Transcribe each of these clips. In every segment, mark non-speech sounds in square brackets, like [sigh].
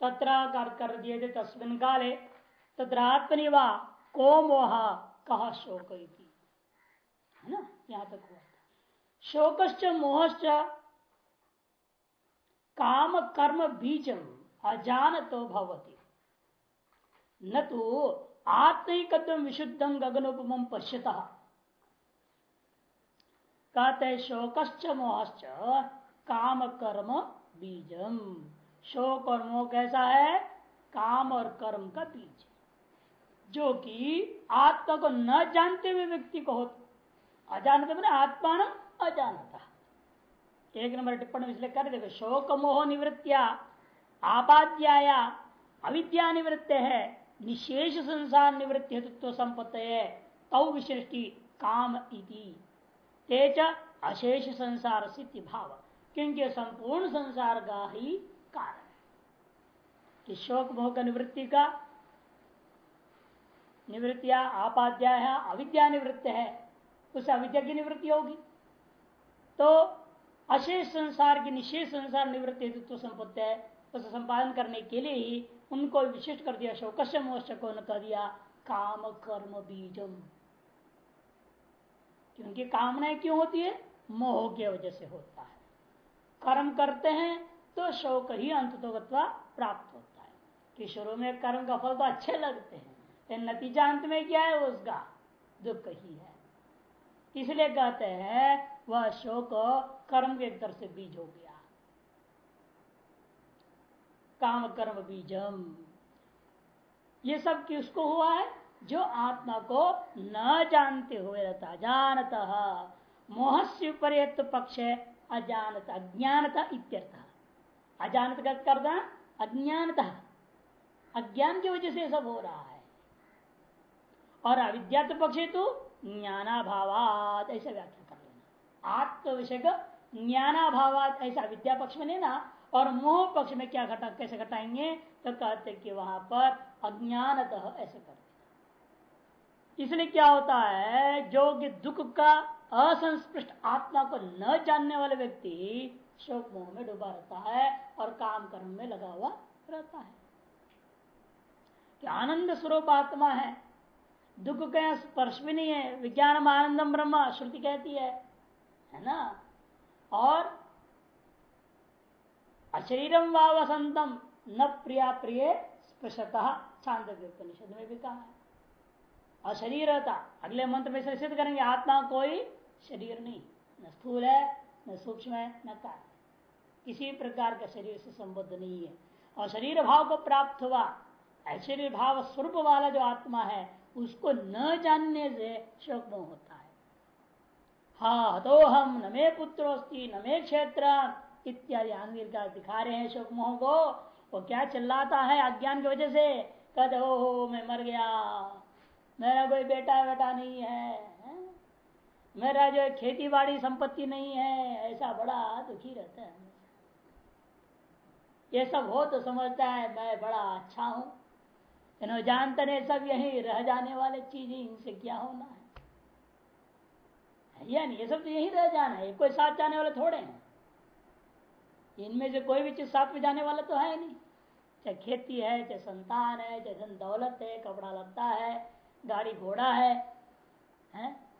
तत्र कर दिए थे तस्मिन काले तत्र आत्मनिवा को मोह कहा शोक है ना? यहाँ तक हुआ शोकश्च मोहश्च काम कर्म बीजम अजान तो भवती। न तो आत्मिकत्व विशुद्धम गगनोपम पश्यता। कहते शोकश्च मोहश्च काम कर्म बीजम। शोक और मोह कैसा है? काम और कर्म का बीज जो कि आत्मा को न जानते हुए व्यक्ति को हो। अजानते मैंने आत्मा न अजानता। एक नंबर टिप्पणी इसलिए कर देखो, शोक, मोह, निवृत्तिया आपाद्याया अविद्या निवृत्त है, निशेष संसार निवृत्ति हेतुत्व संपत्त है, तौ विशिष्टि काम इति। तेज अशेष संसार सिद्धि भाव। क्योंकि संपूर्ण संसार का ही कारण है। कि शोक, मोह का निवृत्ति का निवृत्तिया आपाध्याय अविद्या निवृत्त है, उस अविद्या की निवृत्ति होगी। तो अशेष संसार की निशेष संसार निवृत्ति हेतुत्व संपत्ति है। उसे संपादन करने के लिए ही उनको विशिष्ट कर दिया शोकश मोक्ष को न कर दिया, काम, कर्म, बीजम। क्योंकि कामनाएँ क्यों होती है? मोह की वजह से होता है। कर्म करते हैं तो शोक ही अंत तो प्राप्त होता है। कि शुरू में कर्म का फल तो अच्छे लगते हैं, लेकिन नतीजा अंत में क्या है उसका? दुख ही है। इसलिए कहते हैं, वह शोक कर्म के तरफ़ से बीज हो गया। काम, कर्म, बीजम, ये सब किसको हुआ है? जो आत्मा को न जानते हुए रहता, जानत। मोहस्य पर्यत पक्ष है अजानता, अज्ञानता इत्यर्थ। अजानत का करना अज्ञानता। अज्ञान की वजह से सब हो रहा है। और अविद्यात पक्ष तो ज्ञानाभावात, ऐसा व्याख्या कर लेना। आत्म विषय का ज्ञानाभावात, ऐसा विद्या पक्ष में लेना। और मोह पक्ष में क्या घटा, कैसे घटाएँगे तो कहते कि वहाँ पर अज्ञानत ऐसे कर देना। इसलिए क्या होता है, जो कि दुख का असंस्पृष्ट आत्मा को न जानने वाले व्यक्ति शोक मोह में डूबा रहता है और काम कर्म में लगा हुआ रहता है। कि आनंद स्वरूप आत्मा है? दुख का स्पर्श भी नहीं है। विज्ञान आनंदम ब्रह्म, श्रुति कहती है है ना? और अशरीरम व वसंतम, न प्रिया प्रिय स्पृशतः छांद उपनिषद में भी कहा है। अशरीरता, अगले मंत्र में सिद्ध करेंगे, आत्मा कोई शरीर नहीं, न स्थूल है, न सूक्ष्म है, न कार्य। किसी प्रकार का शरीर से संबद्ध नहीं है। और शरीर भाव को प्राप्त हुआ ऐश्वर्य भाव स्वरूप वाला जो आत्मा है, उसको न जानने से शोक मोह होता है। हा तो हम, न मे पुत्रोस्ती, न मे क्षेत्र, इत्यादि आंगिर का दिखा रहे हैं शोक मोह को। वो क्या चिल्लाता है अज्ञान की वजह से? कहते हो मैं मर गया। मेरा कोई बेटा बेटा नहीं है? मेरा जो खेती बाड़ी संपत्ति नहीं है, ऐसा बड़ा दुखी रहता है। ये सब हो तो समझता है, मैं बड़ा अच्छा हूँ। जानते जानते सब यही रह जाने वाले चीज़ इनसे क्या होना है? या नहीं ये सब तो यही रह जाना है, कोई साथ जाने वाले थोड़े हैं। इनमें से कोई भी चीज़ साथ में जाने वाला तो है नहीं। चाहे खेती है, चाहे संतान है, चाहे धन दौलत है, कपड़ा लगता है, गाड़ी घोड़ा है, हैं?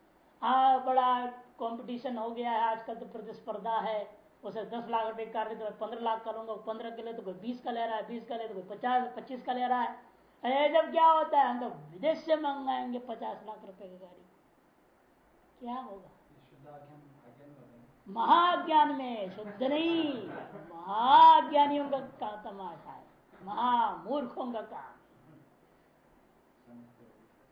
आ, बड़ा कंपटीशन हो गया है, आजकल तो प्रतिस्पर्धा है। उसे दस लाख रुपए कर रहे तो मैं पंद्रह लाख करूँगा पंद्रह के लिए तो कोई बीस का ले रहा है बीस का ले तो कोई पचास पच्चीस का ले रहा है। अरे जब क्या होता है हम तो विदेश से मंगाएँगे पचास लाख रुपए की गाड़ी। क्या होगा? महाज्ञान में शुद्ध नहीं। महाज्ञानियों का तमाशा है। महामूर्खों का काम।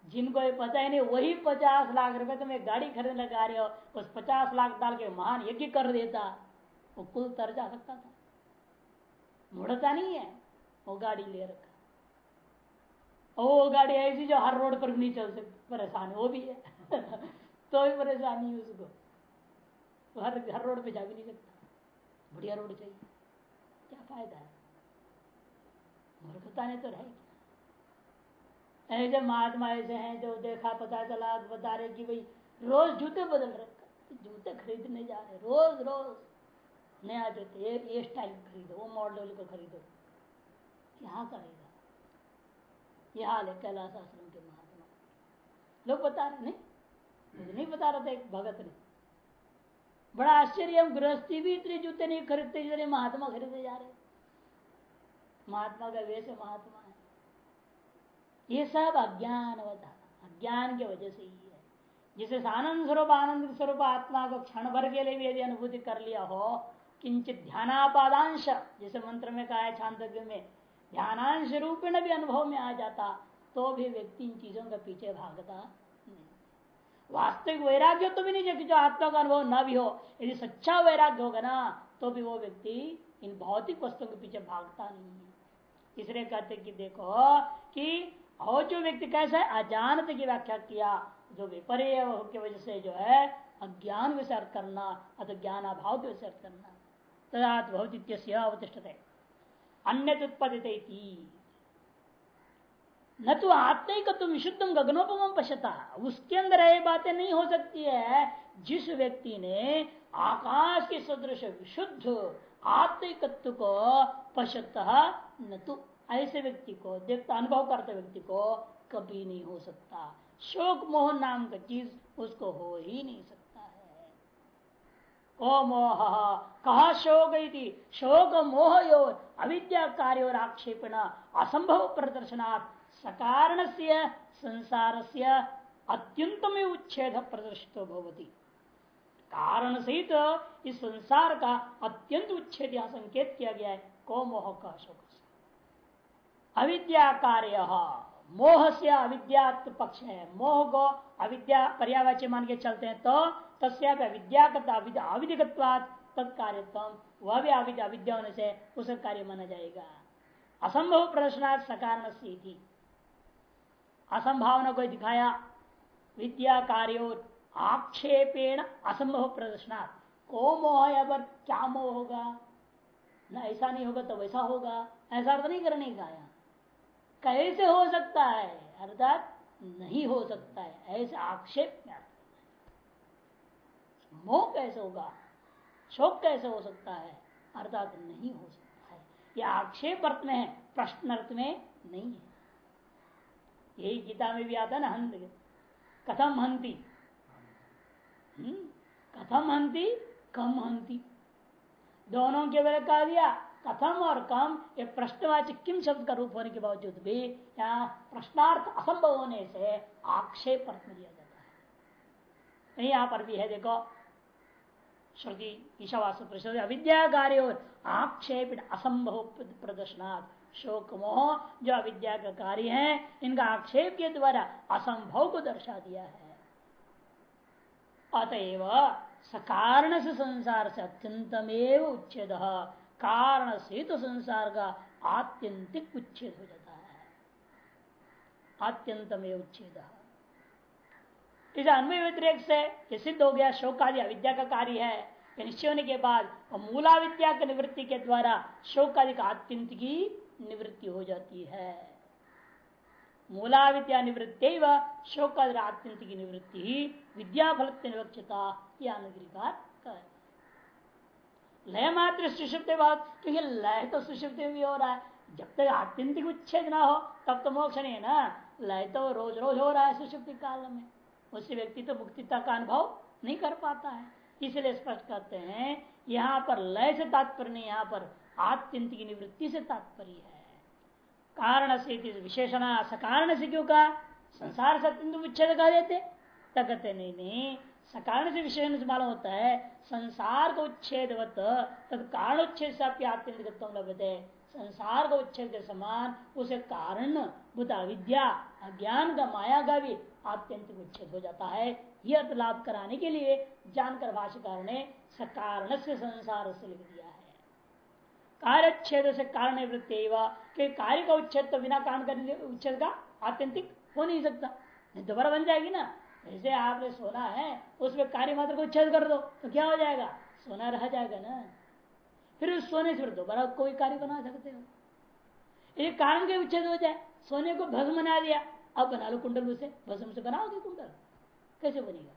जिनको ये पता ही नहीं वही पचास लाख रुपए तुम्हें गाड़ी खरीदने लगा रहे हो। उस पचास लाख डाल के महान यज्ञ कर देता। वो कुल तर जा सकता था। मुड़ता नहीं है, वो गाड़ी ले रखा। वो गाड़ी ऐसी जो हर रोड पर भी नहीं चल सकती, परेशान वो भी है। [laughs] तो भी परेशानी है उसको। तो हर हर रोड पे जा भी नहीं सकता। बढ़िया रोड चाहिए। क्या फ़ायदा है? मूर्खता ने तो रहेगी ऐसे महात्मा ऐसे हैं जो देखा, पता चला, बता रहे कि भाई, रोज जूते बदल रखा जूते खरीदने जा रहे रोज रोज। नया जूते ये, ये स्टाइल खरीदो वो मॉडल को खरीदो। क्या करेगा? यह हाल है कैलाश आश्रम के महात्मा। लोग बता रहे नहीं? मुझे नहीं बता रहे थे भगत ने। बड़ा आश्चर्य हम गृहस्थी भी इतने जूते नहीं खरीदते जितने महात्मा खरीदे जा रहे महात्मा का वैसे महात्मा है। ये सब अज्ञान अज्ञान की वजह से ही है। जिसे आनंद स्वरूप आनंद स्वरूप आत्मा को क्षण भर के लिए भी यदि अनुभूति कर लिया हो किंचित ध्यानापादांश, जैसे मंत्र में कहा है छांदव्य में, ध्यानांश रूप में भी अनुभव में आ जाता तो भी व्यक्ति इन चीज़ों के पीछे भागता वास्तविक वैराग्य तो भी नहीं जो आत्मा का अनुभव न भी हो, यदि सच्चा वैराग्य होगा ना तो भी वो व्यक्ति इन भौतिक वस्तुओं के पीछे भागता नहीं है। इसलिए कहते कि देखो कि, और जो व्यक्ति कैसा है, अजानत की व्याख्या किया, जो विपर्य की वजह से जो है, अज्ञान विचार करना अथवा ज्ञान अभाव के विचार करना। तदात भौतिक अवतिष्ठ अन्य उत्पादित न तो आत्मिक तुम विशुद्धम गगनोपम पशता उसके अंदर ये बातें नहीं हो सकती है। जिस व्यक्ति ने आकाश के सदृश विशुद्ध आत्मिकत्व को पशत न तो ऐसे व्यक्ति को, देखता, अनुभव करते व्यक्ति को कभी नहीं हो सकता। शोक मोह नाम का चीज़ उसको हो ही नहीं सकता। ओ मोह कहा शोक शोक मोह योर अविद्या कार्य और आक्षेपण असंभव प्रदर्शनार्थ सकारण से संसार से अत्यंतम उच्छेद प्रदर्शित भवती। कारण सहित तो इस संसार का अत्यंत उच्छेद यहाँ संकेत किया गया है को मोह का शोक अविद्या कार्य मोह से अविद्या पक्ष है। मोह को अविद्या पर्यावाच्य मान के चलते हैं तो तस्या अविद्या अविधिगत्वाद तत्कार्यत्म वह भी अविद्या अविद्या होने से उसका कार्य माना जाएगा असंभव प्रदर्शनार्थ सकारण से असंभावना को दिखाया विद्या कार्यो आक्षेपेण असंभव प्रदर्शनार्थ को मोह है पर क्या मोह होगा? न ऐसा नहीं होगा तो वैसा होगा। ऐसा अर्थ नहीं करने का यहाँ कैसे हो सकता है? अर्थात नहीं हो सकता है। ऐसे आक्षेप में मोह कैसे होगा? शोक कैसे हो सकता है? अर्थात नहीं हो सकता है। यह आक्षेप अर्थ में है, प्रश्न अर्थ में नहीं है। यही गीता में भी आता ना हंत कथम हंती। हम्म? कथम हंती, कम हंती। दोनों के वेले कह दिया, कथम और कम, ये प्रश्नवाचक किम शब्द का रूप होने के बावजूद भी यहाँ प्रश्नार्थ असंभव होने से आक्षेप अर्थ में लिया जाता है। यहाँ पर भी है, देखो श्रुति ईशावास प्रसिद्ध अविद्या कार्य और आक्षेप असंभव प्रदर्शनार्थ शोक मोह जो अविद्या का कार्य है, इनका आक्षेप के द्वारा असंभव को दर्शा दिया है। अतएव सकारण से संसार से अत्यंतमेव उच्छेद कारण से तो संसार का आत्यंतिक उच्छेद हो जाता है। आत्यंतम उच्छेद। इस अन्वय व्यतिरेक से ये सिद्ध हो गया शोक आदि अविद्या का कार्य है। निश्चय होने के बाद मूला विद्या की निवृत्ति के द्वारा शोक आदि का आत्यंत की निवृत्ति हो जाती है। मूला विद्या निवृत्ति व शोक आदि आत्यंत की निवृत्ति ही विद्या फल निवक्षता यह अनुग्रिकार लय मात्र सुषुप्त बात, क्योंकि लय तो सुषुप्त भी हो रहा है। जब तक आत्यंतिक उच्छेद ना हो, तब तो मोक्ष नहीं है ना। लय तो रोज रोज हो रहा है सुषुप्ति काल में। उससे व्यक्ति तो मुक्तिता का अनुभव नहीं कर पाता है। इसलिए स्पष्ट करते हैं, यहाँ पर लय से तात्पर्य नहीं, यहाँ पर आत्यंतिक निवृत्ति से तात्पर्य है। कारण से विशेषण सकारण से क्यों कहा? संसार से अत्यंत उच्छेद कह देते। तकते नहीं नहीं सकारण से विशेषण से मालूम होता है, संसार का उच्छेद कारण उच्छेद से आत्यंतिक लभ्यते। संसार का उच्छेद के समान, उसे कारण बुता विद्या अज्ञान का माया का भी आत्यंतिक उच्छेद हो जाता है। यह लाभ कराने के लिए जानकर भाष्यकार ने सकारण से संसार से लिख दिया है। कार्यच्छेद से कारण निवृत्ति के कार्य का उच्छेद तो बिना कारण करने उच्छेद का आत्यंतिक हो नहीं सकता। दोबारा बन जाएगी ना। जैसे आपने सोना है, उसमें कार्य मात्र को उच्छेद कर दो तो क्या हो जाएगा? सोना रह जाएगा ना। फिर उस सोने से दोबारा कोई कार्य बना सकते हो। एक कारण के उच्छेद हो जाए, सोने को भस्म बना दिया अब बना लो कुंडल उसे भस्म से बनाओगे कुंडल। कैसे बनेगा?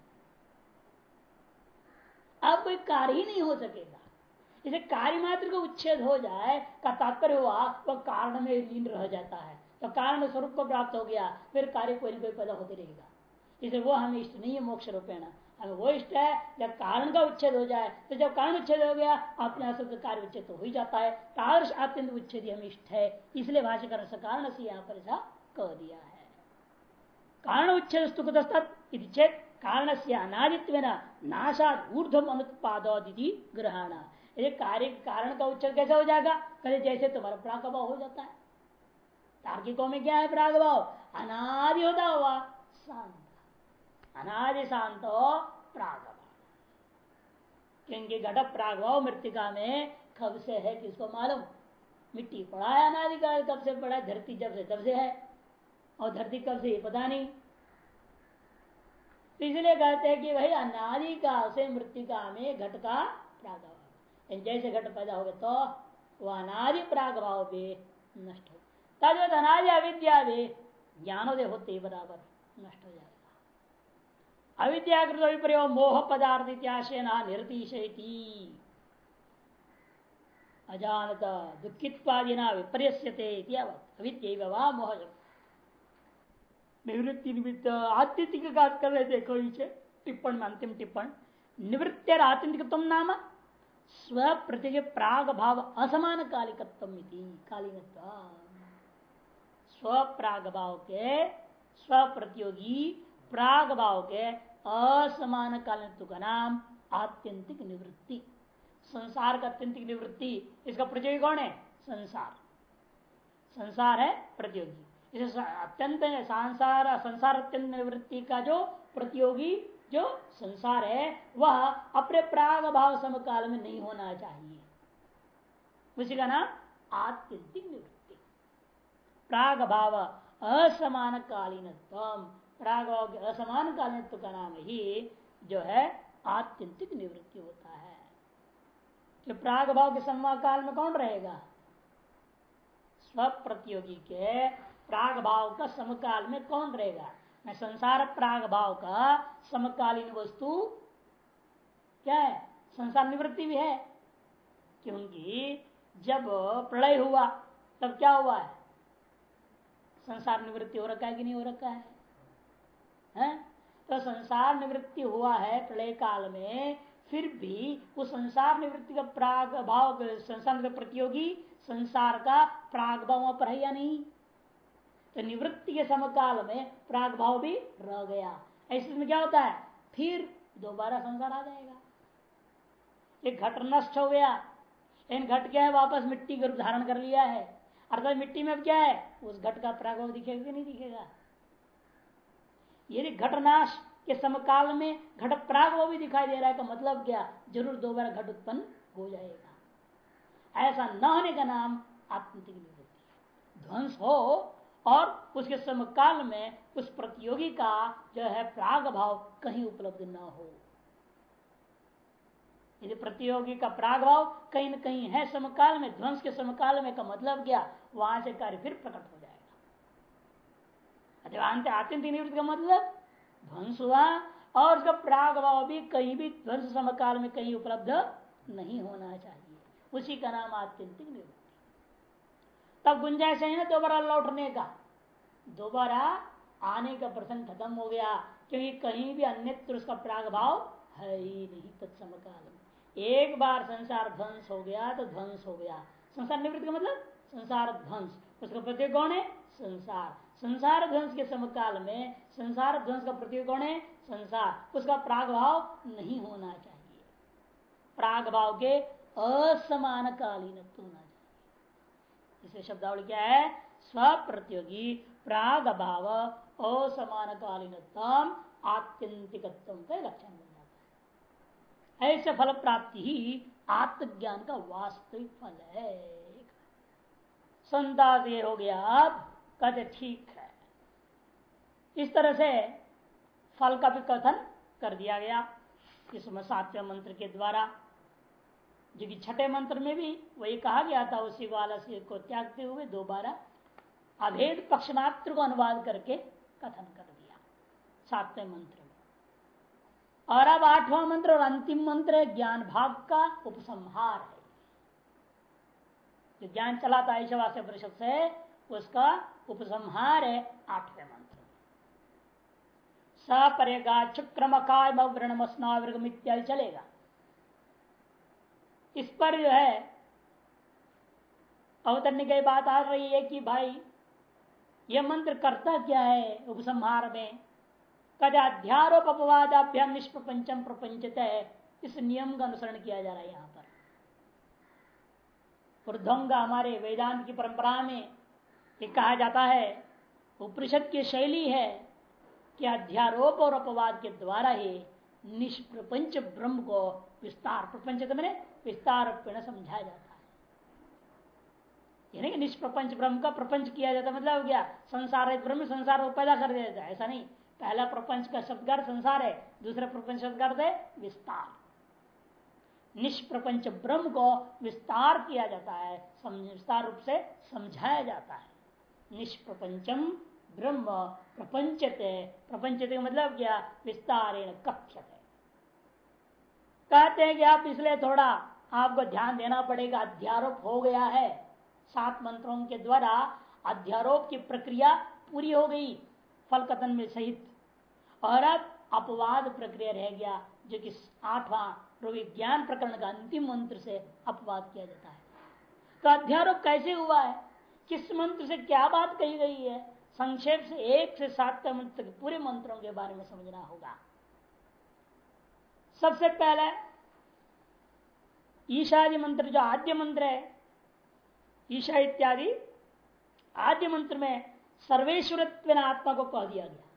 अब कोई कार्य ही नहीं हो सकेगा। इसे कार्य मात्र का उच्छेद हो जाए, का तात्पर्य हुआ, वह कारण में लीन रह जाता है। तो कारण स्वरूप को प्राप्त हो गया, फिर कार्य कोई ना कोई पैदा होते रहेगा। इसे वो हमें इष्ट नहीं है, मोक्ष रूपेण। हमें वो इष्ट है, जब कारण का उच्छेद हो जाए तो जब कारण उच्छेद हो गया, अपने सब कार्य उच्छेद तो हो ही जाता है। तादृश अत्यंत उच्छेद हमें इष्ट है। इसलिए भाषा कर कारण से यहाँ पर ऐसा कह दिया है। कारण उच्छेद चेत कारण से अनादित्व नाशाद ऊर्धम अनुत्पादी ग्रहण। यदि कार्य कारण का उच्छेद कैसे हो जाएगा? कहे जैसे तुम्हारा प्रागभाव हो जाता है। तार्किकों में क्या है प्रागभाव? अनादि होता हुआ शांत। अनादि शांत हो प्रागभाव। क्योंकि घट प्रागभाव मृतिका में कब से है किसको मालूम? मिट्टी पड़ा है अनादिकाल कब से पड़ा धरती जब से तब से है। और धरती कब से पता नहीं। तो इसलिए कहते हैं कि भाई अनादिकाल से मृतिका में घट का प्रागभाव जैसे घट पैदा हो गया तो वह अनादि प्रागभाव भी नष्ट हो। तद अनादि अविद्या भी ज्ञानोदय होते ही बराबर नष्ट हो जाएगा। अविद्याकृत विपर्य मोह पदार्थ इत्याशय निर्तिशयती अजानत दुखित्वादिना विपर्यस्यते अविद्य मोह निवृत्ति निमित्त आत्यंतिक कर रहे थे कोई टिप्पण में अंतिम टिप्पण निवृत्ति आत्यंतिकत्व नाम स्व प्रति प्राग भाव असमान कालिकत्व कालीनत्व स्व प्राग भाव के स्व प्रतियोगी प्राग भाव के असमान कालित्व का नाम आत्यंतिक निवृत्ति। संसार का अत्यंतिक निवृत्ति, इसका प्रतियोगी कौन है? संसार। संसार है प्रतियोगी। अत्यंत संसार संसार अत्यंत निवृत्ति का जो प्रतियोगी, जो संसार है, वह अपने प्राग भाव समकाल में नहीं होना चाहिए। उसी का नाम आत्यंतिक निवृत्ति। प्राग भाव असमान कालीन प्राग भाव के असमान कालीनत्व का नाम ही जो है आत्यंतिक निवृत्ति होता है। कि प्राग भाव के काल में कौन रहेगा? स्व प्रतियोगी के प्राग भाव का समकाल में कौन रहेगा? मैं संसार प्राग भाव का समकालीन वस्तु क्या है? संसार निवृत्ति भी है। क्योंकि जब प्रलय हुआ तब क्या हुआ है? संसार निवृत्ति हो रखा है कि नहीं हो रखा है, है? तो संसार निवृत्ति हुआ है प्रलय काल में फिर भी उस संसार निवृत्ति का प्राग भाव संसार प्रतियोगी संसार का प्राग भाव पर है या नहीं। तो निवृत्ति के समकाल में प्राग भाव भी रह गया। ऐसे में क्या होता है? फिर दोबारा संसार आ जाएगा। एक घट नष्ट हो गया। इन घट क्या है? वापस मिट्टी का धारण कर लिया है। अर्थात मिट्टी में अब क्या है? उस घट का प्रागभाव दिखेगा कि नहीं दिखेगा? यदि घटनाश के समकाल में घट प्राग भी दिखाई दे रहा है का मतलब क्या? ज़रूर दोबारा घट उत्पन्न हो जाएगा। ऐसा न होने का नाम आत्मतिक निवृत्ति ध्वंस हो और उसके समकाल में उस प्रतियोगी का जो है प्राग भाव कहीं उपलब्ध न हो। यदि प्रतियोगी का प्राग भाव कहीं न कहीं है समकाल में, ध्वंस के समकाल में का मतलब क्या, वहाँ से कार्य फिर प्रकट हो जाएगा। आत्यंतिक निवृत्ति का मतलब ध्वंस हुआ और उसका प्राग भाव भी कहीं भी ध्वंस समकाल में कहीं उपलब्ध नहीं होना चाहिए। उसी का नाम आत्यंतिक निवृत्ति तब गुंजाइश है ना दोबारा लौटने का। दोबारा आने का प्रसंग खत्म हो गया, क्योंकि कहीं भी अन्यत्र उसका प्राग भाव है ही नहीं तत्समकाल एक बार संसार ध्वंस हो गया तो ध्वंस हो गया। संसार निवृत्ति का मतलब? संसार ध्वंस। उसका प्रत्येक कौन है? संसार। संसार ध्वंस के समकाल में संसार ध्वंस का प्रतीक कौन है? संसार। उसका प्राग भाव नहीं होना चाहिए। प्राग भाव के असमान कालीन होना चाहिए इसे शब्दावली क्या है? स्व प्रतियोगी प्राग भाव असमान कालीन आत्यंतिकत्व का लक्षण बन जाता है। ऐसे फल प्राप्ति ही आत्मज्ञान का वास्तविक फल है। संता ये हो गया आप कहते ठीक है। इस तरह से फल का भी कथन कर दिया गया। इसमें सातवें मंत्र के द्वारा जो कि छठे मंत्र में भी वही कहा गया था, उसी वाला से को त्यागते हुए दोबारा अभेद पक्ष मात्र को अनुवाद करके कथन कर दिया, सातवें मंत्र में। और अब आठवां मंत्र और अंतिम मंत्र ज्ञान भाग का उपसंहार है। जो ज्ञान चला था ऐशवास्य परिषद से, उसका उपसंहार है आठवें मंत्र सपरेगा चुक्रम कायम इत्यादि चलेगा। इस पर जो है, अवतरने की बात आ रही है कि भाई यह मंत्र करता क्या है उपसंहार में? कदा अध्यारोप अपवादाभ्याम निष्प्रपंचम प्रपंचत है इस नियम का अनुसरण किया जा रहा है यहाँ पर। ऊर्ध्वंगा हमारे वेदांत की परंपरा में ये कहा जाता है, उपनिषद की शैली है कि अध्यारोप और अपवाद के द्वारा ही निष्प्रपंच ब्रह्म को विस्तार, प्रपंच तो मैंने विस्तार समझाया जाता है। यानी कि निष्प्रपंच ब्रह्म का प्रपंच किया जाता मतलब क्या? संसार है, ब्रह्म संसार को पैदा कर दिया जाता है। ऐसा नहीं। पहला प्रपंच का शब्दगार संसार है, दूसरा प्रपंच शब्दगार है, विस्तार। निष्प्रपंच ब्रह्म को विस्तार किया जाता है विस्तार रूप से समझाया जाता है। निष्प्रपंचम ब्रह्म प्रपंचते प्रपंचते मतलब क्या? विस्तार कथ्य कहते हैं कि आप इसलिए थोड़ा आपको ध्यान देना पड़ेगा, अध्यारोप हो गया है। सात मंत्रों के द्वारा अध्यारोप की प्रक्रिया पूरी हो गई फल कथन में सहित। और अब अपवाद प्रक्रिया रह गया, जो कि आठवां विज्ञान प्रकरण का अंतिम मंत्र से अपवाद किया जाता है। तो अध्यारोप कैसे हुआ है? किस मंत्र से क्या बात कही गई है? संक्षेप से एक से सात मंत्र तक पूरे मंत्रों के बारे में समझना होगा। सबसे पहले ईशादि मंत्र जो आद्य मंत्र है, ईशा इत्यादि, आद्य मंत्र में सर्वेश्वर आत्मा को कह दिया गया।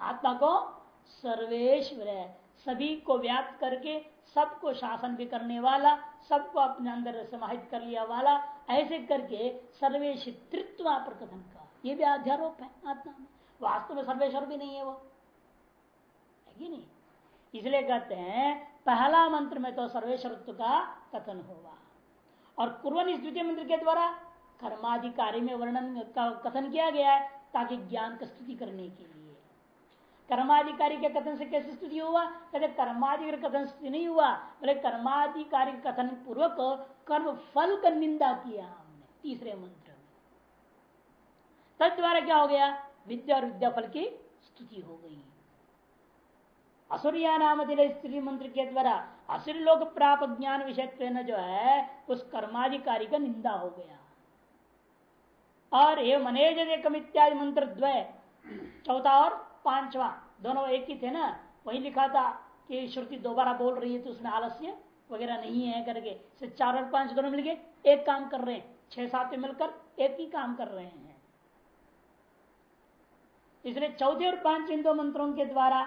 आत्मा को सर्वेश्वर है। सभी को व्याप्त करके सबको शासन भी करने वाला, सबको अपने अंदर समाहित कर लिया वाला, ऐसे करके सर्वेशित्रित्व प्रकथन का। ये भी अध्यारोप है आत्मा में। वास्तव में सर्वेश्वर भी नहीं है वो। है कि नहीं? इसलिए कहते हैं, पहला मंत्र में तो सर्वेश्वरत्व का कथन होगा। और कुरन इस द्वितीय मंत्र के द्वारा कर्माधिकारी में वर्णन का कथन किया गया है, ताकि ज्ञान का स्तुति करने के लिए। कर्माधिकारी के कथन से कैसे स्तुति हुआ कहते कर्माधिकारी कथन स्तुति नहीं हुआ, बोले कर्माधिकारी कथन पूर्वक कर्म फल का निंदा किया हमने, तीसरे मंत्र में। तद द्वारा क्या हो गया? विद्या और विद्या फल की स्तुति हो गई। असुरिया नाम स्त्री मंत्र के द्वारा असुर लोक प्राप्त ज्ञान विषय जो है, उस कर्माधिकारी का निंदा हो गया। और ये मनेज इत्यादि मंत्र द्वय चौथा और पांचवा, दोनों एक ही थे ना? वही लिखा था कि श्रुति दोबारा बोल रही है तो उसमें आलस्य वगैरह नहीं है करके। से चार और पाँच दोनों मिलके एक काम कर रहे हैं। छह सात मिलकर एक ही काम कर रहे हैं। इसलिए चौथे और पाँच इन दो मंत्रों के द्वारा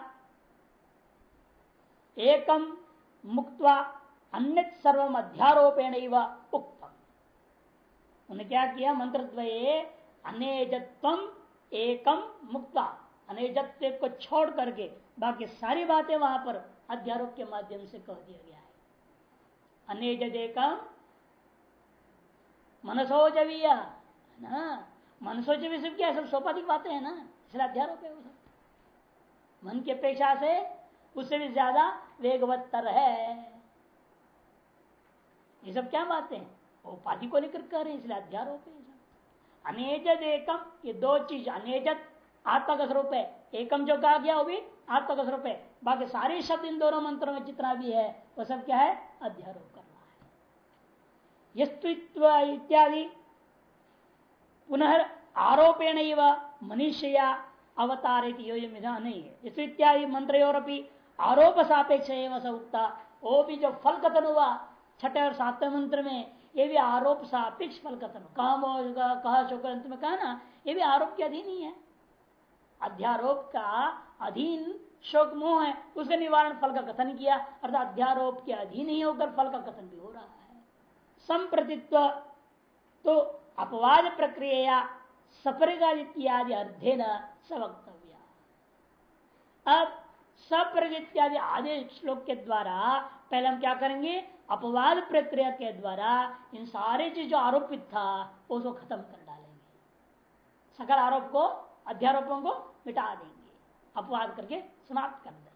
एकम मुक्तवा अन्य सर्वम अध्यारोपेण उक्तम। उन्होंने क्या किया? मंत्र अनेजत्व एकम मुक्ता अनेजत्व को छोड़ करके बाकी सारी बातें वहाँ पर अध्यारोप के माध्यम से कह दिया गया है। अनेज एकम मनसोजवीय ना? मनसोजवी सब क्या सब सोपाधिक बातें हैं ना? इसलिए अध्यारोप है मन की अपेक्षा से उससे भी ज़्यादा वेगवत्तर है। ये सब क्या बातें हैं? उपाधि को लेकर कर रहे हैं, इसलिए अध्यारोप है अनेजत एकम, ये दो चीज़, अनेजत आत्मा का स्वरूप है। एकम जो कहा गया, वो भी आत्मा का स्वरूप है। बाकी सारे शब्द इन दोनों मंत्रों में जितना भी है, वो सब क्या है? अध्यारोप करना है। यस्तुत्व इत्यादि। पुनः आरोपेण मनुष्य अवतार नहीं है। इत्यादि मंत्र और आरोप सापेक्ष उक्ता। वो भी जो फल कथन हुआ, छठे और सातवें मंत्र में, ये भी आरोप सापेक्ष फल कथन कहा कहा शोक अंत में कहा ना, ये भी आरोप के अधीन ही है। अध्यारोप का अधीन शोक मोह है, उसका निवारण फल का कथन किया, अर्थात अध्यारोप के अधीन ही होकर फल का कथन भी हो रहा है। संप्रतित्व तो अपवाद प्रक्रिया सपरिगा इत्यादि अध्ययन सवक्तव्य अब सप्रज इत्यादि आदि श्लोक के द्वारा पहले हम क्या करेंगे? अपवाद प्रक्रिया के द्वारा इन सारे चीज़ जो आरोपित था उसको खत्म कर डालेंगे। सकल आरोप को अध्यारोपों को मिटा देंगे। अपवाद करके समाप्त कर देंगे।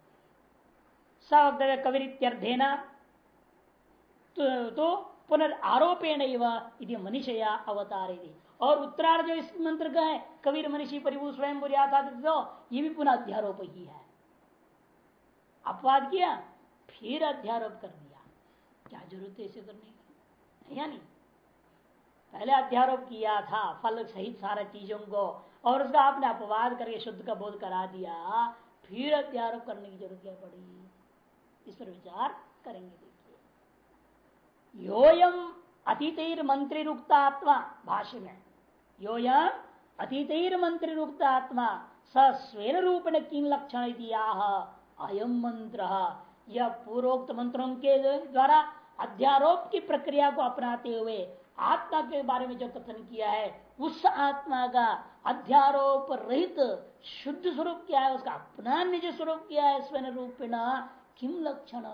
सवक्तव्य कविरित्यर्थेना तो, तो पुनर्आरोपेण यदि मनीषया अवतार और उत्तरार्ध जो इस मंत्र का है कबीर मनीषी परिभू स्वयं तो ये भी पुनः अध्यारोप ही है। अपवाद किया, फिर अध्यारोप कर दिया। क्या ज़रूरत है इसे करने की? या नहीं? पहले अध्यारोप किया था, फल सहित सारा चीज़ों को, और उसका आपने अपवाद करके शुद्ध का बोध करा दिया, फिर अध्यारोप करने की ज़रूरत क्या पड़ी? इस पर विचार करेंगे, देखिए। योयम अतीतर मंत्री रुक्ता आत्मा भाष्य में। योयम अतीतर मंत्री रुक्ता आत्मा स रूप ने किन लक्षण अयम मंत्र। यह पूर्वोक्त मंत्रों के द्वारा अध्यारोप की प्रक्रिया को अपनाते हुए आत्मा के बारे में जो कथन किया है, उस आत्मा का अध्यारोप रहित शुद्ध स्वरूप क्या है? उसका अपना निज स्वरूप क्या है, स्वयं रूपेण किम लक्षण?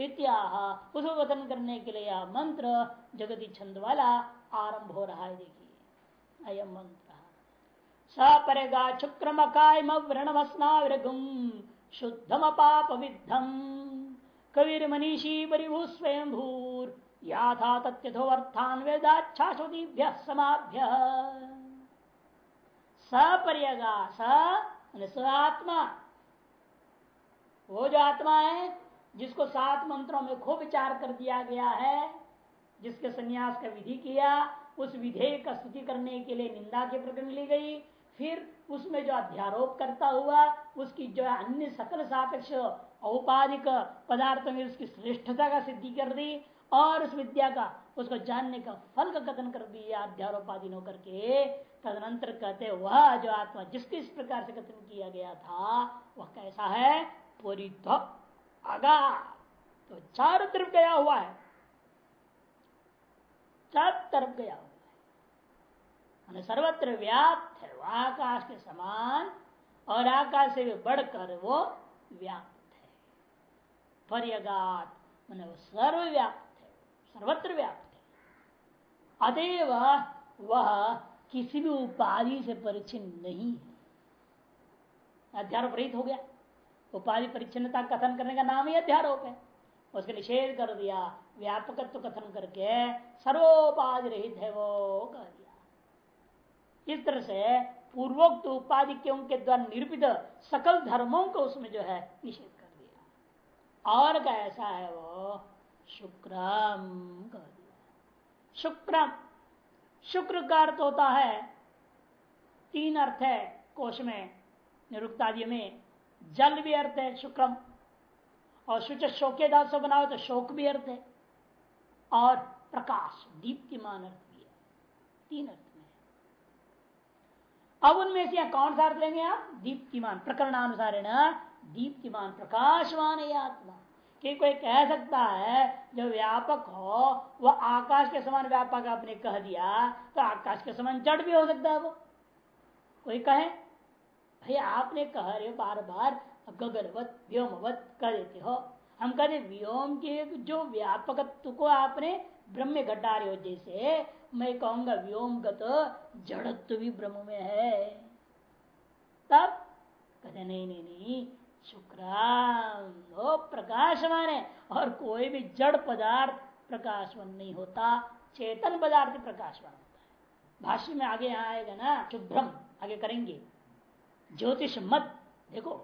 इत्याह। उसको कथन करने के लिए यह मंत्र जगती छंद वाला आरंभ हो रहा है, देखिए। अयम मंत्र। सपरेगा शुक्रमकायम व्रणमस्नाविरगुम शुद्धम पाप विद्धम कबीर मनीषी परिभू स्वयं भूर याथा तथ्यथोर्थान वेदाच्छाश्वतीभ्य समाभ्य सपर्यगा स आत्मा। वो जो आत्मा है, जिसको सात मंत्रों में खूब विचार कर दिया गया है, जिसके संन्यास का विधि किया, उस विधेय का स्तुति करने के लिए निंदा के प्रकरण ली गई, फिर उसमें जो अध्यारोप करता हुआ, उसकी जो अन्य सकल सापेक्ष औपाधिक पदार्थ में उसकी श्रेष्ठता का सिद्धि कर दी और उस विद्या का, उसको जानने का फल का कथन कर दिया अध्यारोपाधीन होकर के तदनंतर कहते, वह जो आत्मा जिसके इस प्रकार से कथन किया गया था, वह कैसा है? पूरी आगा तो चारों तरफ़ गया हुआ है। चार तरफ़ गया हुआ है सर्वत्र व्याप्त है वह आकाश के समान और आकाश से भी बढ़कर वो व्याप्त है पर्यगात मैंने वो सर्वव्याप्त है सर्वत्र व्याप्त है अतएव वह किसी भी उपाधि से परिचिन नहीं है अध्यारोप रहित हो गया उपाधि परिच्छिन्नता कथन करने का नाम ही अध्यारोप है उसके निषेध कर दिया व्यापकत्व कथन करके सर्वोपाधि रहित है वो कह दिया इस तरह से पूर्वोक्त उपाधि के द्वारा निरूपित सकल धर्मों को उसमें जो है निषेध कर दिया। और का ऐसा है वो शुक्रम कह दिया। शुक्रम। शुक्र का अर्थ होता है, तीन अर्थ है कोश में, निरुक्तादि में, जल भी अर्थ है शुक्रम। और शुच शोके दास से बनाओ तो शोक भी अर्थ है। और प्रकाश, दीप्तिमान अर्थ भी है। तीन अर्थ। अब उनमें से कौन सा अर्थ लेंगे आप? दीप्तिमान प्रकरणानुसार दीप्तिमान प्रकाशवान है आत्मा। कि कोई कह सकता है, जो व्यापक हो वह आकाश के समान व्यापक आपने कह दिया तो आकाश के समान जड़ भी हो सकता है वो। कोई कहे, भाई आपने कह रहे बार बार गगनवत व्योमवत कह देते हो। हम कहते व्योम के जो व्यापकत्व को आपने ब्रह्म घटा रहे हो, जैसे मैं कहूँगा, व्योमगत जड़त्व भी ब्रह्म में है। तब कहते, नहीं नहीं नहीं, शुक्रान प्रकाशवान है और कोई भी जड़ पदार्थ प्रकाशवान नहीं होता, चेतन पदार्थ प्रकाशवान होता है। भाष्य में आगे यहाँ आएगा ना शुभ्रम आगे करेंगे। ज्योतिष मत देखो,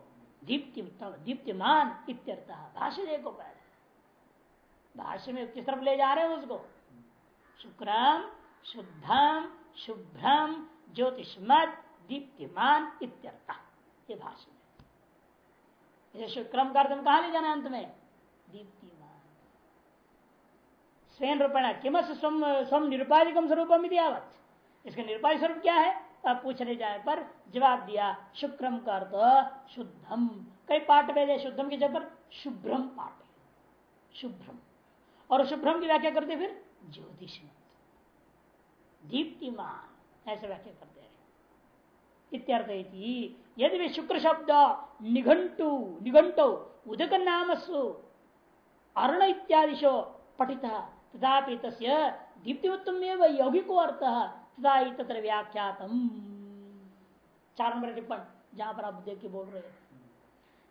दीप्ति दीप्तिमान इत्यर्थ, भाष्य देखो पहले। भाष्य में किस तरफ़ ले जा रहे हैं उसको? शुक्रम शुद्धम शुभ्रम ज्योतिषमत दीप्तिमान ये भाष्य में शुक्रम का अर्थ कहा ले जाना अंत में? दीप्तिमान। स्वयं रूपेण किमस स्वम निरुपाधिकम स्वरूपम इसका निरुपाधिक स्वरूप क्या है? अब पूछने जाए पर जवाब दिया शुक्रम कर अर्थ शुद्धम कई पाठ में शुद्धम की जगह पर शुभ्रम पाठ शुभ्रम और शुभ्रम की व्याख्या करते फिर ज्योतिष दीप्तिमान, ऐसे व्याख्या करते हैं। इत्यर्थ यदि भी शुक्र शब्द निघंटु, निघंटो, उदक नाम अर्ण इत्यादिशो पठिता, तथापि तस्य दीप्तिवत्तम यौगिको अर्थ, तथा व्याख्यातम। चार नंबर टिप्पण, जहाँ पर आप देख के बोल रहे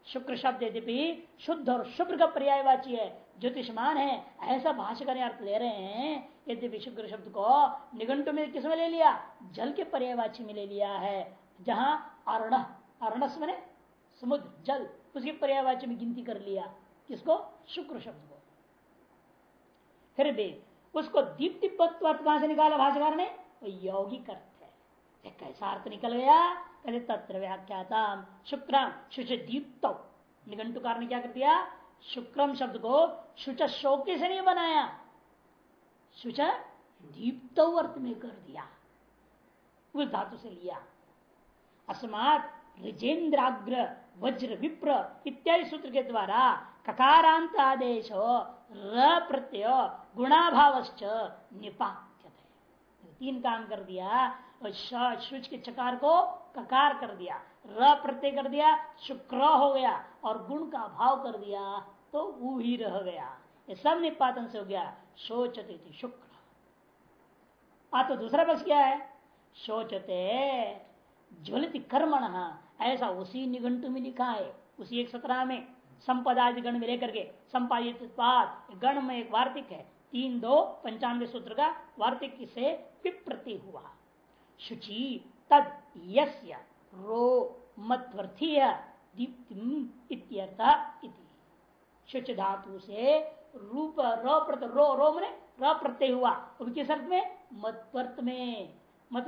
शुक्र शब्द यद्यपि शुद्ध और शुक्र का पर्यायवाची है, ज्योतिषमान है, ऐसा भाषा अर्थ ले रहे हैं यद्यपि शुक्र शब्द को निगंटु में किसमें ले लिया? जल के पर्यायवाची में ले लिया है। जहाँ अर्ण अरणस मैंने समुद्र, जल, उसके पर्यायवाची में गिनती कर लिया। किसको? शुक्र शब्द को। फिर भी उसको दीप्ति अर्थ कहाँ से निकाला भाषाकार ने? यौगिक अर्थ है। कैसा अर्थ निकल गया? कहते तत्र व्याख्याता शुक्रम शुच दीप्त। निगंटुकार ने क्या कर दिया? शुक्रम शब्द को शुच शोके से नहीं बनाया। शुच दीप्त अर्थ में कर दिया। उस धातु से लिया। अस्मात रिजेन्द्राग्र वज्र, विप्र इत्यादि सूत्र के द्वारा ककारांत आदेश प्रत्यय गुणाभाव निपात्य तीन काम कर दिया और शुच के चकार को ककार कर दिया। र प्रत्यय कर दिया, शुक्र हो गया और गुण का भाव कर दिया तो वो ही रह गया। ये सब निपातन से हो गया। शोचते थी शुक्र। आ तो दूसरा पक्ष क्या है? शोचते ज्वलित कर्मण, ऐसा उसी निघंटु में लिखा है, उसी एक सत्रह में संपदादि गण में लेकर के, संपादित गण में एक वार्तिक है, तीन दो पंचानवे सूत्र का वार्तिक से विप्रति हुआ। शुचि तद यस्य रो मध्वर्थी दीप्ति शुच धातु से रूप, रो प्रत, रो रो मने र हुआ। किस अर्थ में? मध्वर्त में। मत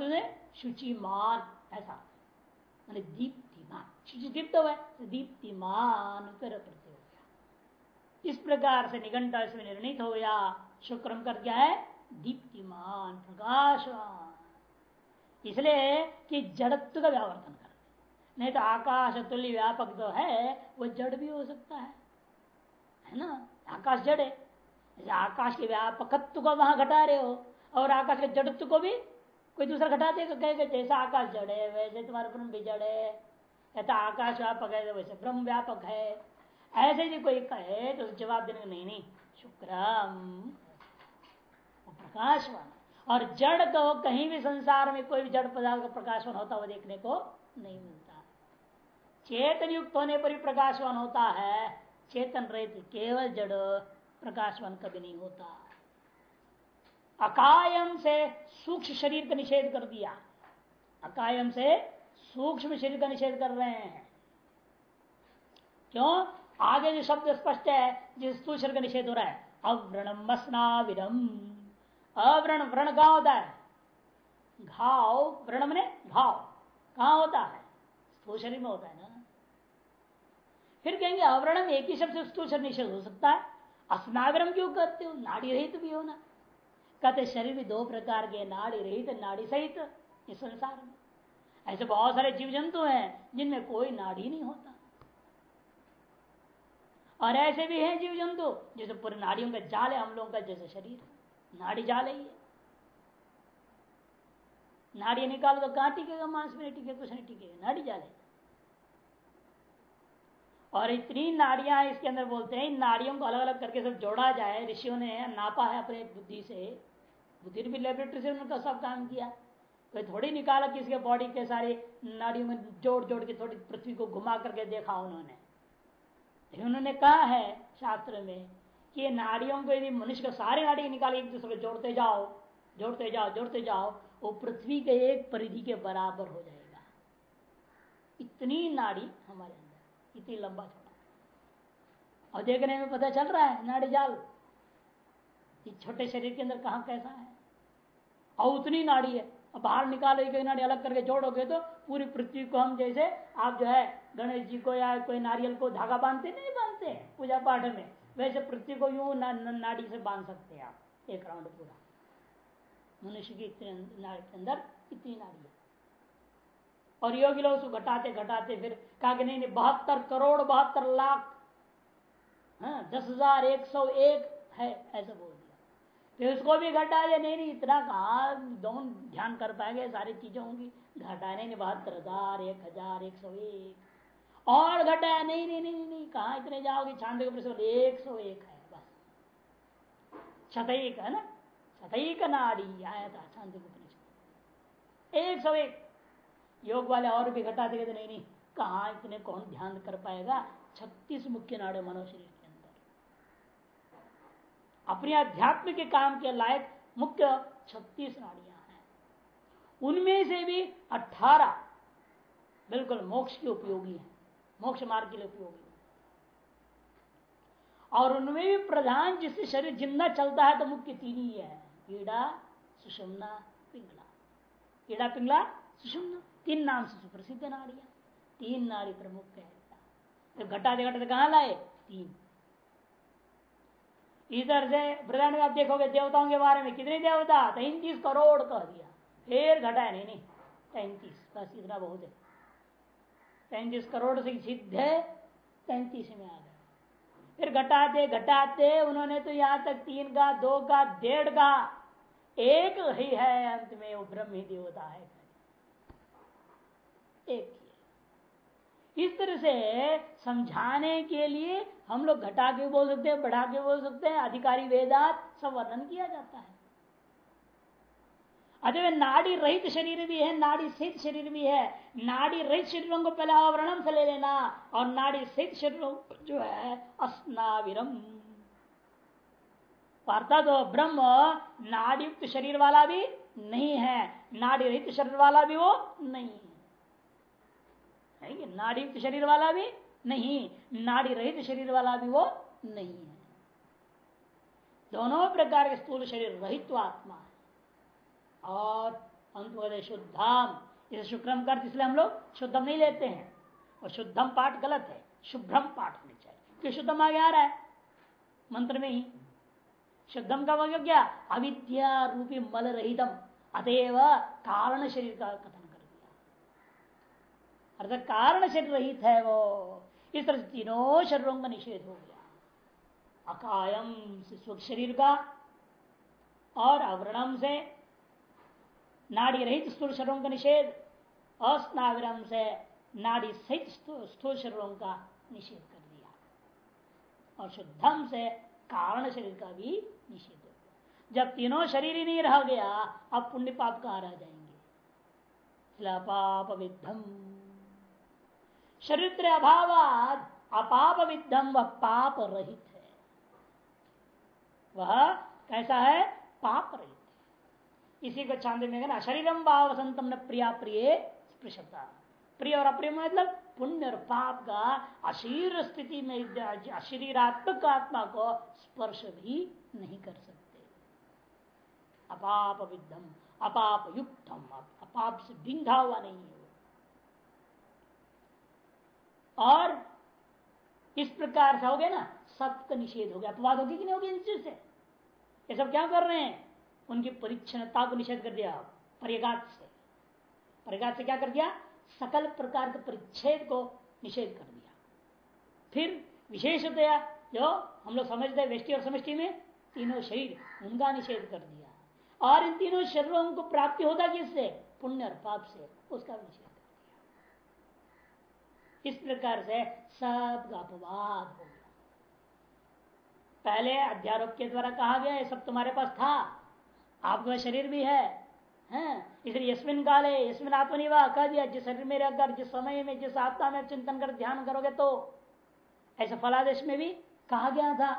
शुचिमान, ऐसा। मैंने दीप्तिमान। शुचि दीप्त हुआ दीप्तिमान कर प्रत्यय हो गया। इस प्रकार से निगंटा इसमें निर्णित हो गया। शुक्रम कर क्या है, दीप्तिमान प्रकाशवान इसलिए कि जड़त्व का व्यावर्तन कर। नहीं तो आकाश तुल्य व्यापक जो है, वो जड़ भी हो सकता है। है ना? आकाश जड़ है। आकाश के व्यापकत्व को वहाँ घटा रहे हो। और आकाश के जड़त्व को भी कोई दूसरा घटा देगा, कहेगा, जैसा आकाश जड़ है, वैसे तुम्हारा ब्रह्म भी जड़ है। तो आकाश व्यापक है वैसे ब्रह्म व्यापक है। ऐसे ही कोई कहे तो जवाब देने नहीं नहीं, शुक्रम प्रकाशवान और जड़ तो कहीं भी संसार में कोई भी जड़ पदार्थ का प्रकाशवान होता हुआ देखने को नहीं मिलता। चेतन युक्त होने पर भी प्रकाशवान होता है। चेतन रहित केवल जड़ प्रकाशवान कभी नहीं होता। अकायम से सूक्ष्म शरीर का निषेध कर दिया। अकायम से सूक्ष्म शरीर का निषेध कर रहे हैं। क्यों? आगे जो शब्द स्पष्ट है, जिस शरीर का निषेध हो रहा है अव्रणम मसनाविरम अव्रण व्रण कहा होता है? घाव। व्रण मने घाव। कहा होता है? स्थूल शरीर में होता है। फिर कहेंगे अव्रणम एक ही शब्द स्थूल शरीर निषेध हो सकता है। अस्नाविरम क्यों कहते हो? नाड़ी रहित भी होना कहते, शरीर भी दो प्रकार के नाड़ी रहित, नाड़ी सहित इस संसार में। ऐसे बहुत सारे जीव जंतु हैं, जिनमें कोई नाड़ी नहीं होता। और ऐसे भी हैं जीव जंतु जैसे पूरे नाड़ियों का जाल है हम लोगों का जैसे शरीर नाड़ी जा रही है। नाड़ी निकाल तो कहाँ टिकेगा मांस में टिकेगा, कुछ नहीं टिकेगा, नाड़ी जाल जाले और इतनी नाड़ियाँ इसके अंदर बोलते हैं इन नाड़ियों को अलग अलग करके सब जोड़ा जाए, ऋषियों ने नापा है अपने बुद्धि से। बुद्धि भी लेबोरेटरी से उनका सब काम किया। कोई थोड़ी निकाला कि इसके बॉडी के सारे नाड़ियों में जोड़ जोड़ के थोड़ी पृथ्वी को घुमा करके देखा उन्होंने। लेकिन उन्होंने कहा है शास्त्र में कि नाड़ियों को यदि मनुष्य का सारे नाड़ी निकाल, एक दूसरे को जोड़ते जाओ जोड़ते जाओ जोड़ते जाओ, वो पृथ्वी के एक परिधि के बराबर हो जाएगा। इतनी नाड़ी हमारे इतनी लंबा छोड़ा और देखने में पता चल रहा है नाड़ी जाल। इस छोटे शरीर के अंदर कहा कैसा है? और उतनी नाड़ी है। अब बाहर निकालो एक नाड़ी अलग करके जोड़ोगे तो पूरी पृथ्वी को हम जैसे आप जो है गणेश जी को या कोई नारियल को धागा बांधते नहीं बांधते पूजा पाठ में। वैसे पृथ्वी को यूँ ना, नाड़ी से बाँध सकते हैं आप। एक राउंड पूरा। मनुष्य की इतने नाड़ी के अंदर इतनी नाड़ी है। और योगी लोग उसको घटाते घटाते फिर कहा कि नहीं बहत्तर करोड़ बहत्तर लाख हाँ, दस हज़ार एक सौ एक है ऐसा बोल दिया। फिर उसको भी घटा दिया नहीं नहीं इतना कहा दोनों ध्यान कर पाएँगे सारी चीज़ें होंगी। घटाने नहीं बहत्तर हज़ार एक हज़ार एक सौ एक। और घटाया नहीं नहीं नहीं नहीं कहा इतने जाओगे? छांद एक सौ एक है बस। शतक है ना? शतक नाड़ी आया था छांद उपनिषद एक सौ एक। योग वाले और भी घटा देंगे तो नहीं नहीं। कहा इतने कौन ध्यान कर पाएगा? छत्तीस मुख्य नाड़ी मानव शरीर के अंदर। अपने अध्यात्म के काम के लायक मुख्य छत्तीस नाड़ियाँ हैं। उनमें से भी अठारह बिल्कुल मोक्ष के उपयोगी है, मोक्ष मार्ग के लिए उपयोगी और उनमें भी प्रधान जिससे शरीर ज़िंदा चलता है तो मुख्य तीन ही है कीड़ा सुषमना, पिंगला। कीड़ा पिंगला, सुषमना, तीन नाम से सुप्रसिद्ध नाड़ियाँ। तीन नाड़ी प्रमुख है। तो घटा दे, घटा कहा लाए? तीन। इधर से प्रधान आप देखोगे देवताओं के बारे में कितने देवता? तैतीस करोड़ कह दिया। फिर घटा, नहीं नहीं, तैतीस, बस इतना बहुत है। तैतीस करोड़ से सिद्ध है, तैतीस में आ गए फिर घटाते घटाते उन्होंने तो यहाँ तक तीन का, दो का, डेढ़ का, एक ही है, अंत में वो ब्रह्म ही देवता है। एक इस तरह से समझाने के लिए हम लोग घटा के बोल सकते हैं, बढ़ा के बोल सकते हैं, अधिकारी वेदात सब वर्णन किया जाता है। अजय नाड़ी रहित शरीर भी है, नाड़ी सहित शरीर भी है। नाड़ी रहित शरीरों को पहले आवरणम से ले लेना और नाड़ी सहित शरीरों जो है, अस्नाविरम। वार्ता तो ब्रह्म नाड़ी शरीर वाला भी नहीं है, नाड़ी रहित शरीर वाला भी वो नहीं है नाड़ी शरीर वाला भी नहीं, नाड़ी रहित शरीर वाला भी वो नहीं है। दोनों प्रकार के स्थूल शरीर, रहित आत्मा और अंत शुद्धम, इसे शुक्रम कर इसलिए हम लोग शुद्धम नहीं लेते हैं। और शुद्धम पाठ गलत है, शुभ्रम पाठ होनी चाहिए। क्यों शुद्धम आगे आ रहा है, मंत्र में ही। शुद्धम का वजह क्या? अविद्या रूपी मल रहितम, अतएव कारण शरीर का अर्थात कारण शरीर रहित है वो, इस तरह से तीनों शरीरों का निषेध हो गया। अकायम से शरीर का और अवरणम से नाड़ी रहित स्थूल शरीरों का निषेध, अस्नाविरम से नाड़ी सहित स्थूल शरीरों का निषेध कर दिया। और शुद्धम से कारण शरीर का भी निषेध हो गया। जब तीनों शरीर ही नहीं रह गया, अब पुण्य पाप कहा रह जाएँगे? पाप विद्धम शरीर अभाव अपाप विद्धम व पाप रहित है। वह कैसा है? पाप रहित इसी को चाँद में ना शरीरम भाव वसंतम न प्रिया प्रिय स्पृशता। प्रिय और अप्रिय मतलब पुण्य और पाप का अशीर स्थिति में अशरीरात्मक आत्मा को स्पर्श भी नहीं कर सकते। अपाप विद्धम अपाप युक्तम अपाप से बिंधा हुआ नहीं है। और इस प्रकार से हो गया ना? सत्य निषेध हो गया। अपवाद होगी कि नहीं होगी इन चीज़ से? ये सब क्या कर रहे हैं? उनकी परिच्छनता को निषेध कर दिया। परिगात से। परिगात से क्या कर दिया? सकल प्रकार के परिच्छेद को निषेध कर दिया। फिर विशेषतया जो हम लोग समझते हैं व्यष्टि और समष्टि में, तीनों शरीर, उनका निषेध कर दिया। और इन तीनों शरीरों को प्राप्ति होता किससे? पुण्य और पाप से। उसका निषेध। इस प्रकार से सब का अपवाद हो गया। पहले अध्यारोप के द्वारा कहा गया, ये सब तुम्हारे पास था। आपका शरीर भी है इसलिए यशमिन काले यशमिन आत्मनिवा कह दिया, जिस शरीर में रहकर, जिस समय में, जिस आत्मा में चिंतन कर, ध्यान करोगे तो। ऐसा फलादेश में भी कहा गया था।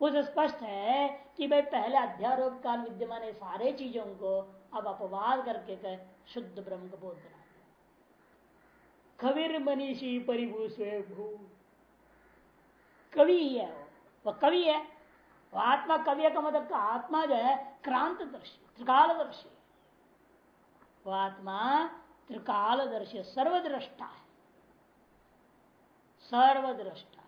उस स्पष्ट है कि भाई, पहले अध्यारोप काल विद्यमान सारे चीज़ों को, अब अपवाद करके कर शुद्ध ब्रह्म को बोध बना कविर मनीषी परिभू स्वयं कवि है वो। वह कवि है। वो आत्मा कवि का मतलब का आत्मा जो है क्रांतदर्शी, त्रिकालदर्शी। वो आत्मा त्रिकालदर्शी, सर्वद्रष्टा है। सर्वद्रष्टा।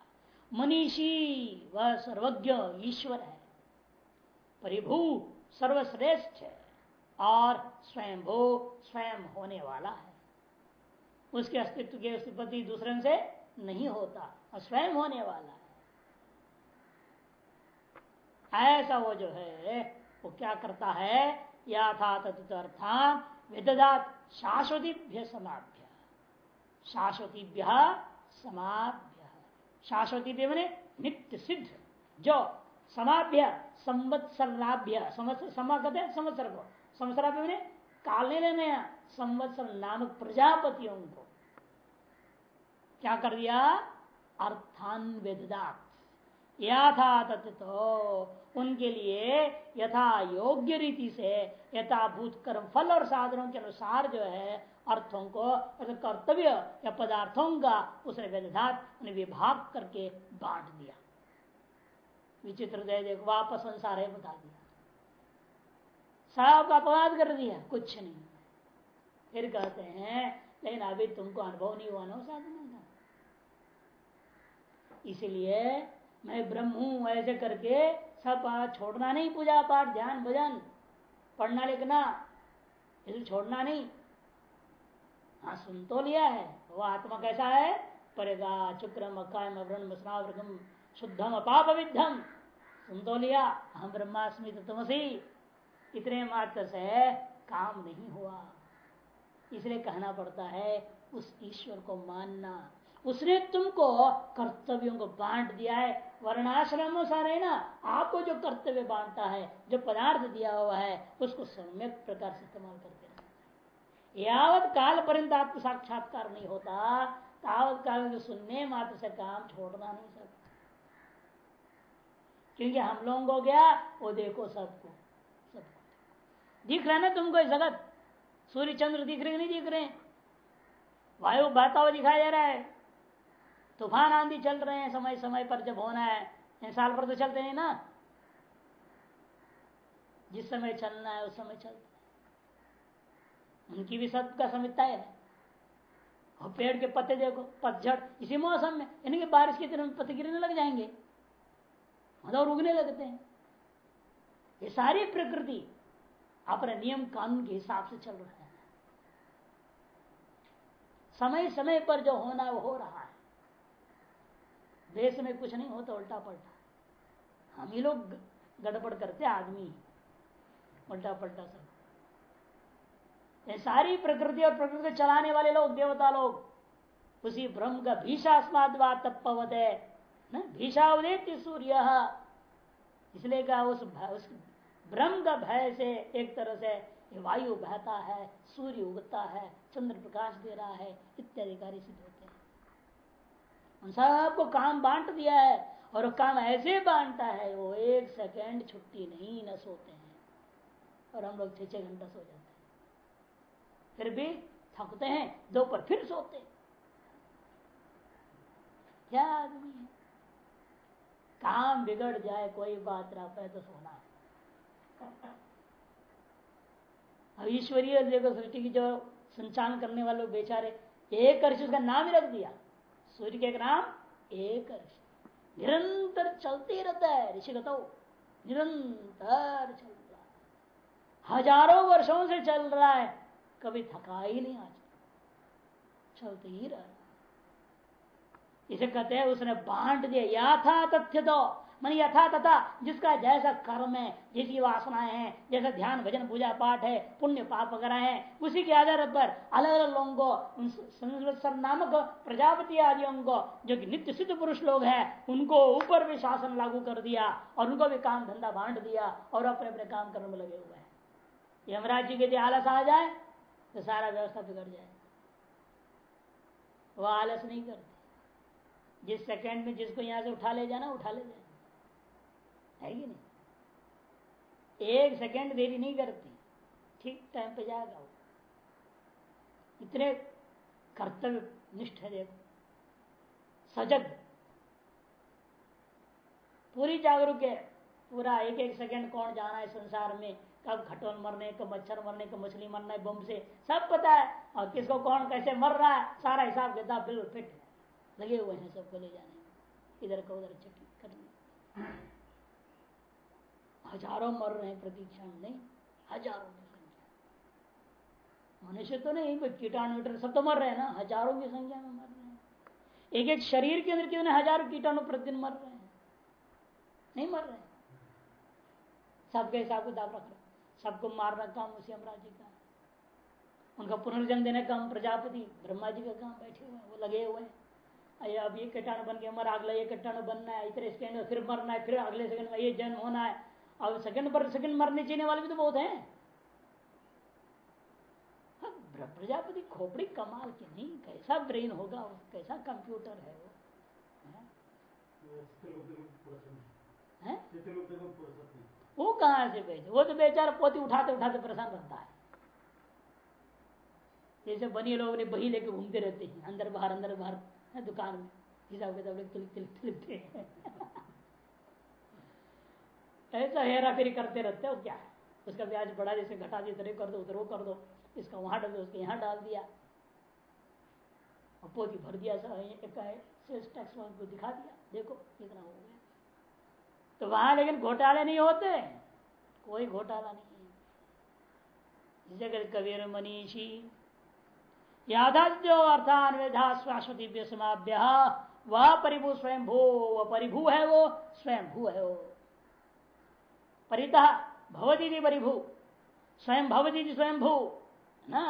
मनीषी, वह सर्वज्ञ ईश्वर है। परिभू सर्वश्रेष्ठ है और स्वयं भो स्वयं होने वाला है। उसके अस्तित्व के उत्पत्ति दूसरे से नहीं होता, और स्वयं होने वाला है। ऐसा वो जो है, वो क्या करता है? या था तथा विददात शाश्वतीभ्य समाभ्य शाश्वतीभ्य समाभ्य शाश्वतीभ्य मैंने नित्य सिद्ध। जो समाभ्य संवत्सराभ्य कहते हैं संवत्सर को। संवत्सराभ्य मैंने काल लेने संवत्सर नामक प्रजापतियों को। क्या कर दिया? अर्थान वेदात यथा तो उनके लिए यथा योग्य रीति से यथाभूत कर्म फल और साधनों के अनुसार जो है, अर्थों को कर्तव्य या पदार्थों का उसने वेदात विभाग करके बांट दिया। विचित्र दे देखो वापस संसार है बता दिया। सब अपवाद कर दिया, कुछ नहीं। फिर कहते हैं, लेकिन अभी तुमको अनुभव नहीं हुआ ना साधना। इसलिए मैं ब्रह्म हूँ, ऐसे करके सब छोड़ना नहीं, पूजा पाठ, ध्यान भजन, पढ़ना लिखना इसे छोड़ना नहीं। हाँ सुन तो लिया है। वो आत्मा कैसा है? परेगा, चुक्रम, अकायम अवरण शुद्धम अपाप विद्धम सुन तो लिया। हम ब्रह्मास्मि तमसी इतने मात्र से काम नहीं हुआ। इसलिए कहना पड़ता है, उस ईश्वर को मानना। उसने तुमको कर्तव्यों को बांट दिया है। वर्णाश्रम सारे ना, आपको जो कर्तव्य बांटता है, जो पदार्थ दिया हुआ है, उसको सम्यक प्रकार से इस्तेमाल करते रहना यावत काल पर्यंत आपको साक्षात्कार नहीं होता, तावत काल जो सुनने मात्र से काम छोड़ना नहीं सकता क्योंकि हम लोगों को गया, वो देखो सबको सबको। दिख रहा ना तुमको जगत? सूर्य चंद्र दिख रहे नहीं दिख रहे वायु बहता हुआ दिखाई दे रहा है। तूफ़ान आंधी चल रहे हैं समय समय पर जब होना है, इन साल पर तो चलते नहीं ना। जिस समय चलना है, उस समय चलते उनकी भी सबका समिता है। और पेड़ के पत्ते देखो, पतझड़, इसी मौसम में इनके बारिश के की तरह पत्ते गिरने लग जाएँगे। और उगने लगते हैं। ये सारी प्रकृति अपने नियम कानून के हिसाब से चल रहा है। समय समय पर जो होना है, वो हो रहा है। देश में कुछ नहीं होता उल्टा पलटा हम ही लोग गड़बड़ करते आदमी उल्टा पलटा सब। ये सारी प्रकृति और प्रकृति चलाने वाले लोग देवता लोग उसी ब्रह्म का भीषास्माद तपवत है भीषावदेत सूर्य। इसलिए कहा उस, ब्रह्म का भय से एक तरह से वायु बहता है सूर्य उगता है चंद्र प्रकाश दे रहा है इत्यादि कार्य सिद्ध होते उन सबको काम बांट दिया है और काम ऐसे बांटता है, वो एक सेकेंड छुट्टी नहीं न सोते हैं। और हम लोग छह छह घंटा सो जाते हैं। फिर भी थकते हैं, दोपहर फिर सोते हैं। क्या आदमी है? काम बिगड़ जाए, कोई बात रहा पे तो सोना है। अब ईश्वरीय देखो सृष्टि की जो संचालन करने वाले बेचारे, एक ऋषि उसका नाम ही रख दिया। सूर्य के नाम एक निरंतर चलते रहता है, ऋषि बताओ निरंतर चल रहा है। हज़ारों वर्षों से चल रहा है, कभी थका ही नहीं आज। चलते ही रहा इसे कहते हैं, उसने बांट दिया या था तथ्य तो मन यथा तथा जिसका जैसा कर्म है जैसी वासनाएँ हैं, जैसा ध्यान, भजन, पूजा, पाठ है, पुण्य, पाप वगैरह है, उसी के आधार पर अलग अलग लोगों को नामक प्रजापति आदियों को, जो कि नित्य सिद्ध पुरुष लोग हैं, उनको ऊपर भी शासन लागू कर दिया, और उनको भी काम धंधा बांट दिया, और अपने अपने काम करने में लगे हुए हैं। यमराज जी के आलस आ जाए तो सारा व्यवस्था बिगड़ जाए। वह आलस नहीं करते। जिस सेकंड में जिसको यहाँ से उठा ले जाना, उठा ले जाए। है कि नहीं। एक सेकंड देरी नहीं करती। ठीक टाइम पे जाएगा वो इतने कर्तव्य निष्ठ है देखो। सजग। पूरी जागरूक है। पूरा एक एक सेकंड कौन जाना है संसार में? कब खटोल मरने, कब मच्छर मरने, कब मछली मरना है बम से? सब पता है। और किसको कौन कैसे मर रहा है? सारा हिसाब किताब बिल्कुल फिट लगे हुए हैं सबको ले जाने। इधर का उधर चेक करने। हज़ारों मर रहे हैं प्रतीक्षा नहीं, हज़ारों की संख्या। मनुष्य तो नहीं, कोई कीटाणु सब तो मर रहे हैं ना, हज़ारों की संख्या में मर रहे हैं। एक एक शरीर के अंदर कितने हज़ारों कीटाणु प्रतिदिन मर रहे हैं? नहीं मर रहे। सबके हिसाब किताब रख रहे सबको मारना काम उसी अमराज का उनका पुनर्जन्म देने का प्रजापति, ब्रह्मा जी का काम बैठे हुए वो लगे हुए हैं। अब ये कीटाणु बन के मर, अगला ये कीटाणु बनना है, इतने सेकंड फिर मरना है, फिर अगले सेकंड में ये जन्म होना है। अब सेकंड पर सेकंड मरने चाहिए वाले भी तो बहुत हैं। हाँ, प्रजापति खोपड़ी कमाल की नहीं कैसा ब्रेन होगा कैसा कंप्यूटर है वो? है? वो कहाँ से बेचे वो तो बेचारा पोती उठाते उठाते परेशान रहता है। जैसे बनी लोग ने बही लेके घूमते रहते हैं अंदर बाहर अंदर बाहर दुकान में हिसाब किताब लिखते हैं ऐसा हेरा फेरी करते रहते हो क्या? उसका ब्याज बढ़ा, जैसे घटा दिया इधर कर दो उधर वो कर दो। इसका वहाँ डाल दो, उसके यहाँ डाल दिया। और पोती भर दिया सेल्स टैक्स को दिखा दिया। देखो, कितना हो गया। तो वहाँ लेकिन घोटाले नहीं होते। कोई घोटाला नहीं जगत कबीर मनीषी। यादो अर्थान वेधा स्वाश्वती समाभ्य वह परिभू स्वयं भू वह परिभू है वो स्वयं भू है वो। परिता भवती परिभू। स्वयं भवती स्वयं भू ना?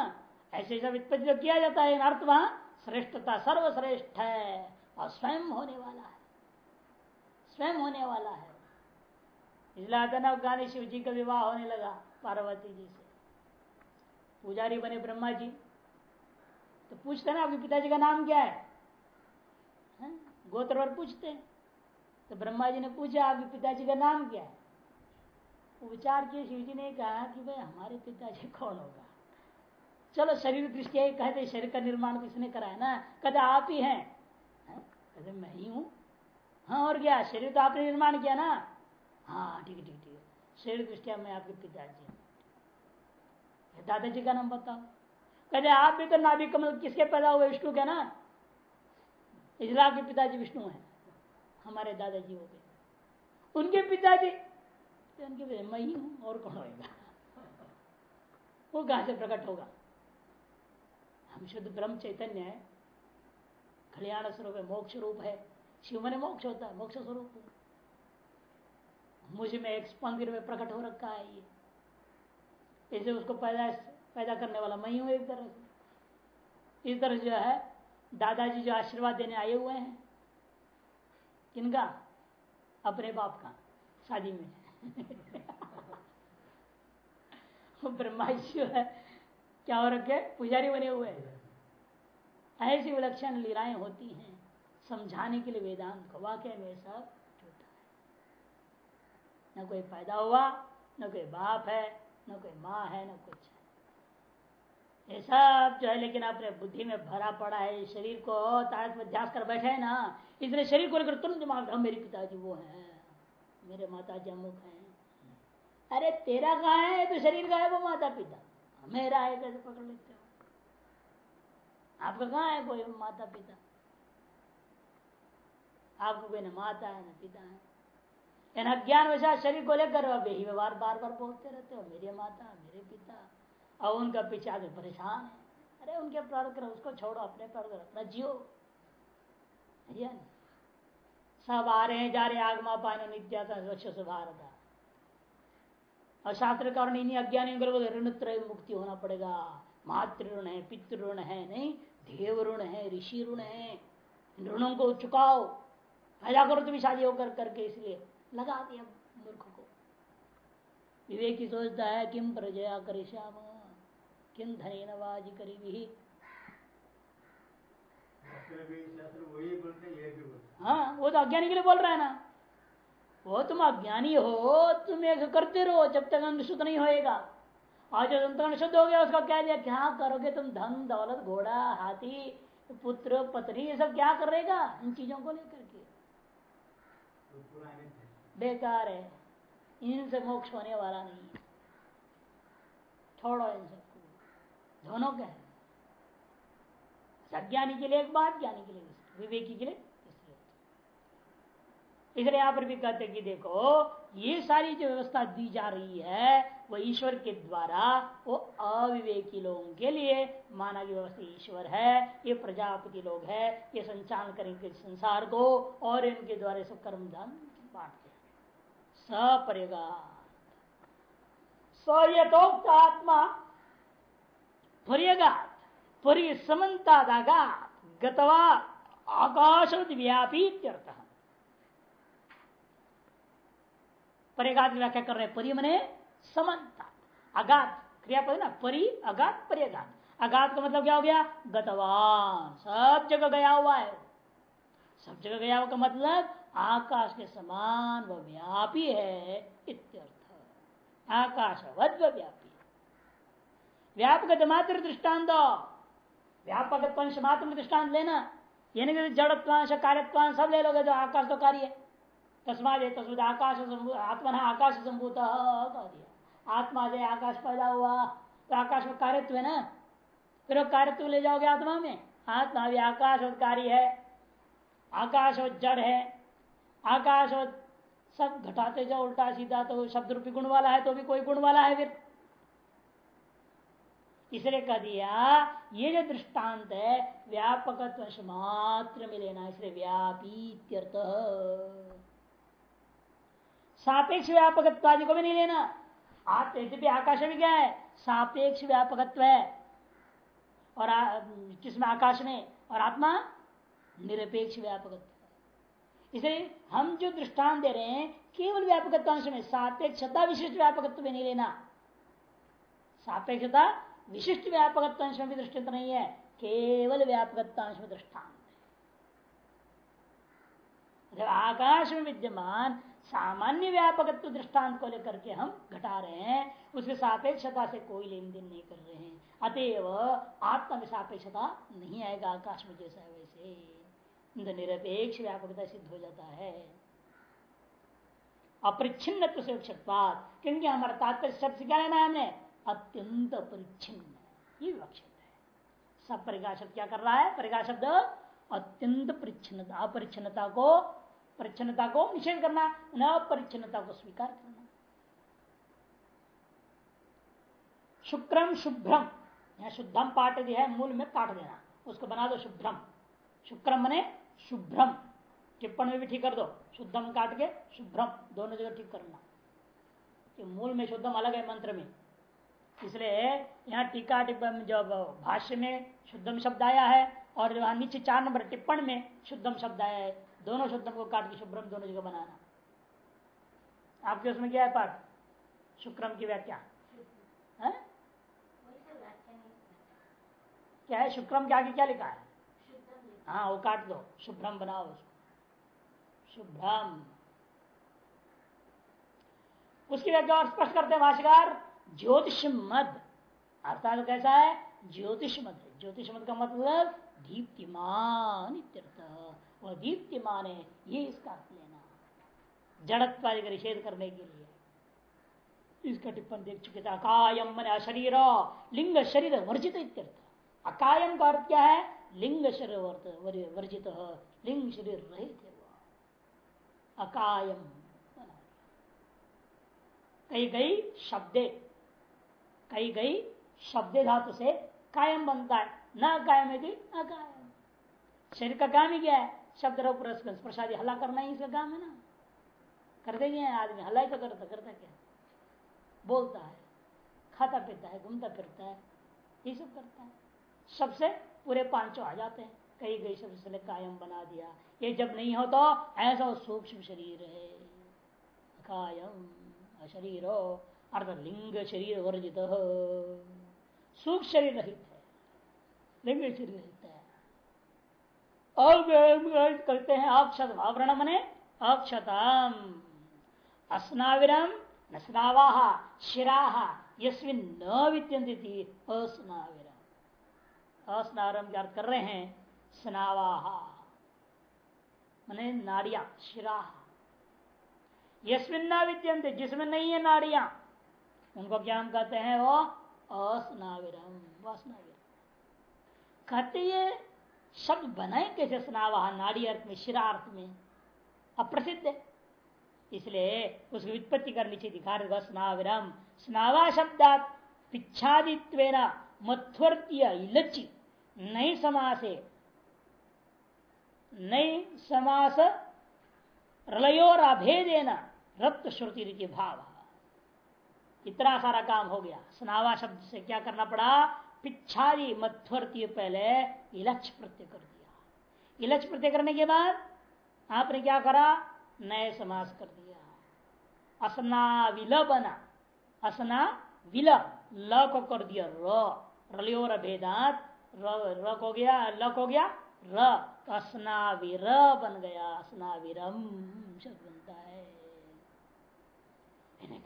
ऐसे सब उत्पत्ति किया जाता है अर्थ वहाँ श्रेष्ठता सर्वश्रेष्ठ है। और स्वयं होने वाला है। स्वयं होने वाला है। इसलिए अचानक गाने शिव जी का विवाह होने लगा पार्वती जी से। पुजारी बने ब्रह्मा जी तो पूछते ना आपके पिताजी का नाम क्या है, है? गोत्र पूछते तो ब्रह्मा जी ने पूछा आपके पिताजी का नाम क्या है? विचार किए, शिव जी ने कहा कि भाई हमारे पिताजी कौन होगा? चलो शरीर दृष्टि कहते, शरीर का निर्माण किसने कराया ना? कहते, आप ही हैं। है? कहते, मैं ही हूँ। हाँ और क्या? शरीर तो आपने निर्माण किया ना? हाँ ठीक ठीक ठीक। शरीर दृष्टिया मैं आपके पिताजी हूँ। दादाजी का नाम बताओ। कहते, आप भी तो नाभिक कमल किसके पैदा हुए? विष्णु के ना? इसलिए आपके पिताजी विष्णु हैं। हमारे दादाजी हो गए। उनके पिताजी तो उनके मैं ही हूँ और कौन होगा वो कहा से प्रकट होगा? हम शुद्ध ब्रह्म चैतन्य है। कल्याण स्वरूप है, मोक्ष रूप है। शिव मन मोक्ष होता है मोक्ष स्वरूप मुझमें एक मंदिर में प्रकट हो रखा है ये। ऐसे उसको पैदा पैदा करने वाला मैं ही हूँ एक तरह से। इस तरह जो है, दादाजी जो आशीर्वाद देने आए हुए हैं किनका अपने बाप का शादी में। ब्रह्मा जी है। क्या हो रखे पुजारी बने हुए हैं। ऐसी विलक्षण लीलाएँ होती हैं, समझाने के लिए वेदांत को वाक्य में सब झूठा है। न कोई पैदा हुआ, न कोई बाप है, न कोई माँ है, न कुछ है ये सब जो है, लेकिन अपने बुद्धि में भरा पड़ा है शरीर को ताकत में ध्यास कर बैठे है ना इसलिए शरीर को लेकर तुरंत दिमाग मेरे पिताजी वो है, मेरे माता जी अमुख है अरे तेरा कहा है? तो शरीर का है? वो माता पिता मेरा है कैसे पकड़ लेते हो? आपका कहा है कोई माता पिता आपको कोई न माता है, न पिता है। इन अज्ञान वैसा शरीर को लेकर अब यही व्यवहार बार बार बोलते रहते हो। मेरे माता, मेरे पिता। और उनका पीछे आगे परेशान है। अरे उनके प्रार करो उसको छोड़ो, अपने प्रार करो अपना जियो। सब आ रहे हैं, जा रहे आगमा पाने नित्या स्वच्छ भारत और शास्त्र कारण इन्हीं अज्ञानियों को ऋण त्रय मुक्ति होना पड़ेगा। मातृ ऋण है पितृ ऋण है नहीं देव ऋण है ऋषि ऋण है। ऋणों को चुकाओ। पैदा करो तुम्हें शादी होकर करके इसलिए लगा दिया मूर्ख को। विवेक ही सोचता है किम प्रजया कर श्याम किम धने नवाजी करी भी हाँ वो तो अज्ञानी के लिए बोल रहा है ना। वो तुम अज्ञानी हो, तुम एक करते रहो जब तक अनुशुद्ध नहीं होएगा। आज जब तुम अनुशुद्ध हो गया, उसका क्या दिया क्या करोगे तुम? धन, दौलत, घोड़ा, हाथी, पुत्र, पत्नी, ये सब क्या करेगा इन चीज़ों को लेकर के। बेकार है। इनसे मोक्ष होने वाला नहीं। छोड़ो इन सबको। दोनों क्या है। अज्ञानी के लिए एक बात, ज्ञानी के लिए विवेकी के लिए इसलिए यहाँ पर भी कहते कि देखो, ये सारी जो व्यवस्था दी जा रही है, वो ईश्वर के द्वारा, वो अविवेकी लोगों के लिए माना की व्यवस्था ईश्वर है, ये प्रजापति लोग है, ये संचालन करेंगे संसार को और इनके द्वारा सब कर्म धन बांटते सपरेगा स्वयतोक्त आत्मा, पर्यगात परि समन्तादागात गतवा आकाश व्यापी अर्थ परिगात की व्याख्या कर रहे परि मने समानता। अगात क्रियापद ना, परि अगात परिगात अगात का मतलब क्या हो गया? गतवान। सब जगह गया हुआ है। सब जगह गया हुआ का मतलब आकाश के समान वह व्यापी है, इत्यर्थ आकाशवत व्यापी व्यापक मात्र दृष्टांत व्यापक मात्र दृष्टांत लेना? यानी जड़त्वांश, कार्यत्वांश, सब ले लोगे तो आकाश तो कार्य तस्माद तस्मद आकाश आत्मा आकाश संभूत कह दिया। आत्मा से आकाश पैदा हुआ। तो आकाश में कार्यत्व है ना? फिर कार्यत्व ले जाओगे आत्मा में? आत्मा भी आकाश और कार्य है। आकाश और जड़ है। आकाश और सब घटाते जाओ, उल्टा सीधा तो शब्द रूपी गुण वाला है तो भी कोई गुण वाला है फिर। इसलिए कह दिया, ये जो दृष्टांत है व्यापक मात्र में लेना इसलिए व्यापी सापेक्ष व्यापकत्वादि को भी नहीं लेना। भी आकाश भी क्या है? सापेक्ष व्यापकत्व है। और किसमें आकाश में, और आत्मा निरपेक्ष व्यापकत्व इसलिए हम जो दृष्टांत दे रहे हैं, केवल व्यापकत्व में सापेक्षता विशिष्ट व्यापकत्व में नहीं लेना। सापेक्षता विशिष्ट व्यापकत्वांश में भी दृष्टांत नहीं है, केवल व्यापकत्वांश में दृष्टांत आकाश में विद्यमान सामान्य व्यापकत्व दृष्टांत को लेकर के हम घटा रहे हैं, उसके सापेक्षता से कोई लेन देन नहीं कर रहे हैं। अतएव आत्मा में सापेक्षता नहीं आएगा आकाश में जैसा है वैसे। निरपेक्ष व्यापकता सिद्ध हो जाता है। अपरिच्छिन्न से क्योंकि हमारा तात्पर्य शब्द क्या लेना है हमने अत्यंत परिच्छिन्न। ये विवक्षित है। सब परिगा शब्द क्या कर रहा है? परिगा शब्द अत्यंत परिच्छिन्नता, अपरिच्छिन्नता को परिच्छिन्नता को निषेध करना, न अपरिच्छिन्नता को स्वीकार करना। शुक्रम शुभ्रम यहाँ शुद्धम पाठ दिया है, मूल में काट देना, उसको बना दो शुभ्रम शुक्रम मने शुभ्रम टिप्पण में भी ठीक कर दो शुद्धम काट के शुभ्रम दोनों जगह ठीक करना। मूल में शुद्धम अलग है मंत्र में। इसलिए यहाँ टीका टिप्पण जब भाष्य में शुद्धम शब्द आया है, और वहाँ नीचे चार नंबर टिप्पण में शुद्धम शब्द आया है दोनों शब्दों को काट के शुभ्रम दोनों जगह बनाना। आपके उसमें क्या है पाठ? शुक्रम की व्याख्या? क्या है? शुक्रम के आगे क्या लिखा है? हाँ वो काट दो। शुभ्रम बनाओ उसको। शुभ्रम। उसकी व्याख्या और स्पष्ट करते हैं भाषिकार ज्योतिष मद अर्थात कैसा है? ज्योतिष मत ज्योतिष मत का मतलब दीप्तिमान वह दीप्तिमान है ये इसका अर्थ लेना जड़त्व का निषेध करने के लिए। इसका टिप्पण देख चुके थे अकायम मन अशरीर, लिंग शरीर वर्जित इत्यर्थ। अकायम का अर्थ क्या है? लिंग शरीर वर्जित लिंग शरीर रहित है अकायम कई गई शब्दे कई गई शब्द धातु से कायम बनता है। न कायम है अकायम शरीर का काम ही क्या है? शब्द रूप प्रसाद हला करना ही इसका काम है ना। करते क्या आदमी हला ही तो करता करता क्या? बोलता है, खाता पीता है, घूमता फिरता है, ये सब करता है। सबसे पूरे पाँचों आ जाते हैं। कई गई शब्द से कायम बना दिया। ये जब नहीं हो तो ऐसा सूक्ष्म शरीर है। कायम शरीर हो अर्थ लिंग शरीर वर्जित। सूक्ष्म शरीर रहित। है लिंग शरीर रहित है अब करते हैं अक्षत आवरण मने अक्षतम अस्नाविरम नस्नावा शिरा यस्विन न विद्यंती अस्नाविरम। अस्नावरम क्या कर रहे हैं? स्नावा मने नाड़िया शिरा यस्विन न विद्यंत जिसमें नहीं है नाड़िया, उनको क्या हम कहते हैं वो अस्नाविरम। कहते ये शब्द बनाए कैसे स्नावा नाड़ी अर्थ में, शिरा अर्थ में। अप्रसिद्ध है। इसलिए उसकी वित्पत्ति कर नीचे दिखा रहे स्नाविरम स्नावा शब्दात पिछादित्व मध्वर्तीय इलची नई समासे, नई समास रलयोर रक्त श्रुति भाव। इतना सारा काम हो गया। स्नावा शब्द से क्या करना पड़ा? पिछारी मध्वर्ती पहले इलक्ष प्रत्यय कर दिया। इलक्ष प्रत्यय करने के बाद आपने क्या करा? नए समास कर दिया। असना विल बना असना विल, ल को कर दिया र। रलियोर भेदात। रक हो गया? लक हो गया? र। तो स्नाविर बन गया। स्नाविरम शब्द बनता है।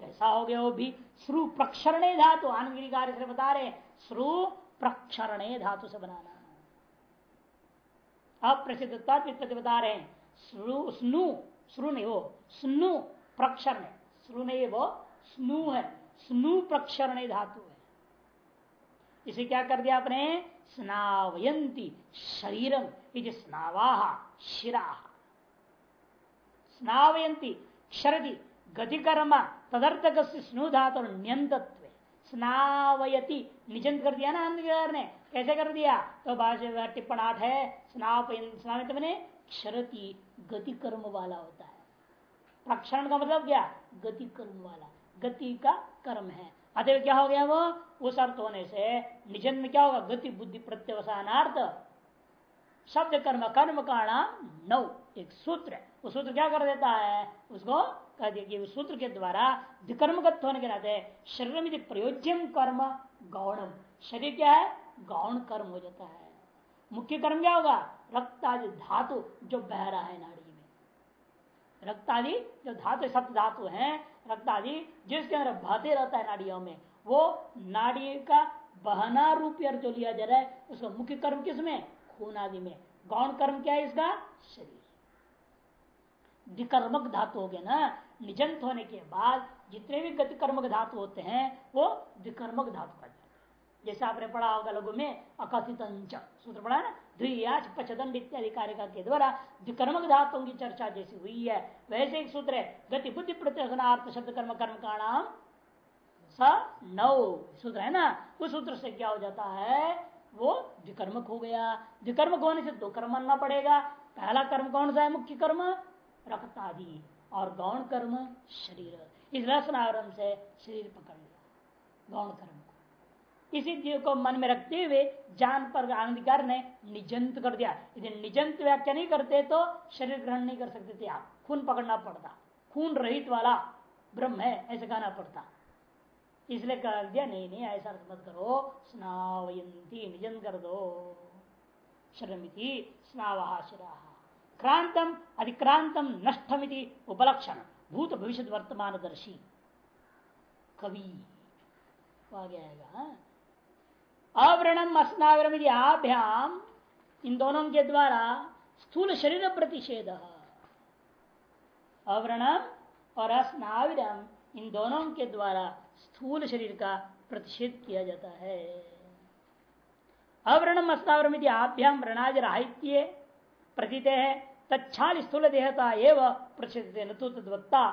कैसा हो गया वो भी? श्रु प्रक्षरणे धातु आनंदगिरी कार्य से बता रहे श्रु प्रक्षरणे धातु से बनाना। अप्रसिद्ध तत्व बता रहे हैं स्नु स्नु नहीं हो स्नु प्रक्षरण स्नु नहीं वो स्नु है, स्नु प्रक्षरण धातु है। इसे क्या कर दिया आपने? स्नावयंती शरीरम ये स्नावाह शिरा। स्नावयंती क्षरदी गति कर्म तदर्थक स्नु धातु न्यंतत्व स्नावयति। निजंत कर दिया ना अंधकार ने। कैसे कर दिया? तो टिप्पण है स्नावित मैंने क्षरति गति कर्म वाला होता है। प्रक्षरण का मतलब क्या? गति कर्म वाला। गति का कर्म है। अतः क्या हो गया वो? उस अर्थ होने से निजन में क्या होगा? गति बुद्धि प्रत्यवसानार्थ शब्द कर्म कर्म का नाम नौ। एक सूत्र है। वो सूत्र क्या कर देता है? उसको कह दिया कि सूत्र के द्वारा विकर्मगत होने के नाते शरीर में प्रयोज्यम कर्म गौणम। शरीर क्या है? गौण कर्म हो जाता है। मुख्य कर्म क्या होगा? रक्त आदि धातु जो बह रहा है नाड़ी में। रक्त आदि जो धातु, सप्त धातु है रक्त आदि जिसके अंदर बहते रहता है नाड़ियों में, वो नाड़ी का बहना रूप जो लिया जा रहा है, उसका मुख्य कर्म किसमें? खून आदि में। गौण कर्म क्या है इसका? शरीर। विकर्मक धातु हो गया ना। निजंत होने के बाद जितने भी गति कर्मक धातु होते हैं, वो विकर्मक धातु का जैसे आपने पढ़ा होगा लघु में अकथित सूत्र पढ़ा ना? ध्रियाच पचदंड इत्यादि कार्य के द्वारा विकर्मक धातुओं की चर्चा जैसी हुई है। वैसे एक सूत्र है गति बुद्धि प्रत्यर्थ शब्द कर्म कर्म का नाम स नौ। सूत्र है ना? उस सूत्र से क्या हो जाता है? वो द्विकर्मक हो गया। विकर्मक होने से दो कर्म मानना पड़ेगा। पहला कर्म कौन सा है? मुख्य कर्म, रक्तादि। और गौण कर्म, शरीर। इस रसनावरण से शरीर पकड़ लिया, गौण कर्म को। इसी चीज़ को मन में रखते हुए जान पर आनंदकार ने निजंत कर दिया। यदि निजंत व्याख्या नहीं करते तो शरीर ग्रहण नहीं कर सकते थे आप। खून पकड़ना पड़ता। खून रहित वाला ब्रह्म है, ऐसे कहना पड़ता। इसलिए कह दिया, नहीं नहीं, ऐसा मत करो। स्नावयंती निजन कर दो शरमिति स्नावा शिरा। क्रांतम अधिक्रांतम नष्टमिति उपलक्षण भूत भविष्य वर्तमान दर्शी कवि आ अस्नावरम आभ्याम, इन दोनों के द्वारा स्थूल शरीर प्रतिषेध। अव्रणम और अस्नाविरम इन दोनों के द्वारा स्थूल शरीर का प्रतिषेध किया जाता है। अव्रणम अस्नावरम आभ्याम व्रणाज राहित्य प्रतीत है तत्छाल स्थूल देहता एवं प्रतिषेध न तो तद्वत्ता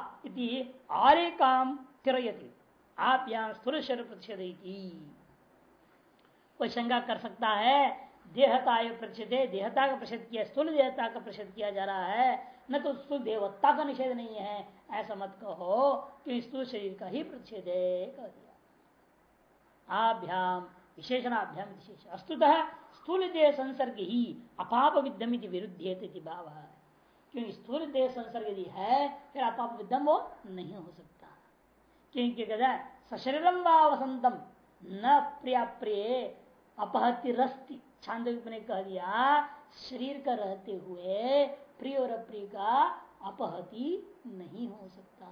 आरे काम तिरयती। आप यहाँ स्थूल शरीर प्रतिषेध कोई शंका कर सकता है, देहता प्रतिषेध, देहता का प्रतिषेध किया, स्थूल देहता का प्रतिषेध किया जा रहा है न तो स्थूल देवत्ता का निषेध नहीं है। ऐसा मत कहो कि स्थूल शरीर का ही प्रतिषेध कह दिया। आभ्याम, विशेषणाभ्याम विशेष। अस्तुतः स्थूल देह संसर्ग ही अपाप विद्यम विरुद्ध भाव। है क्योंकि स्थूल देह संसर्ग यदि है, फिर अपाप विद्यम वो नहीं हो सकता। क्योंकि सशरीरम व वसंतम न प्रिया प्रिय अपहति रस्ती। छांद ने कह दिया, शरीर का रहते हुए प्रिय और अप्रिय का अपहति नहीं हो सकता।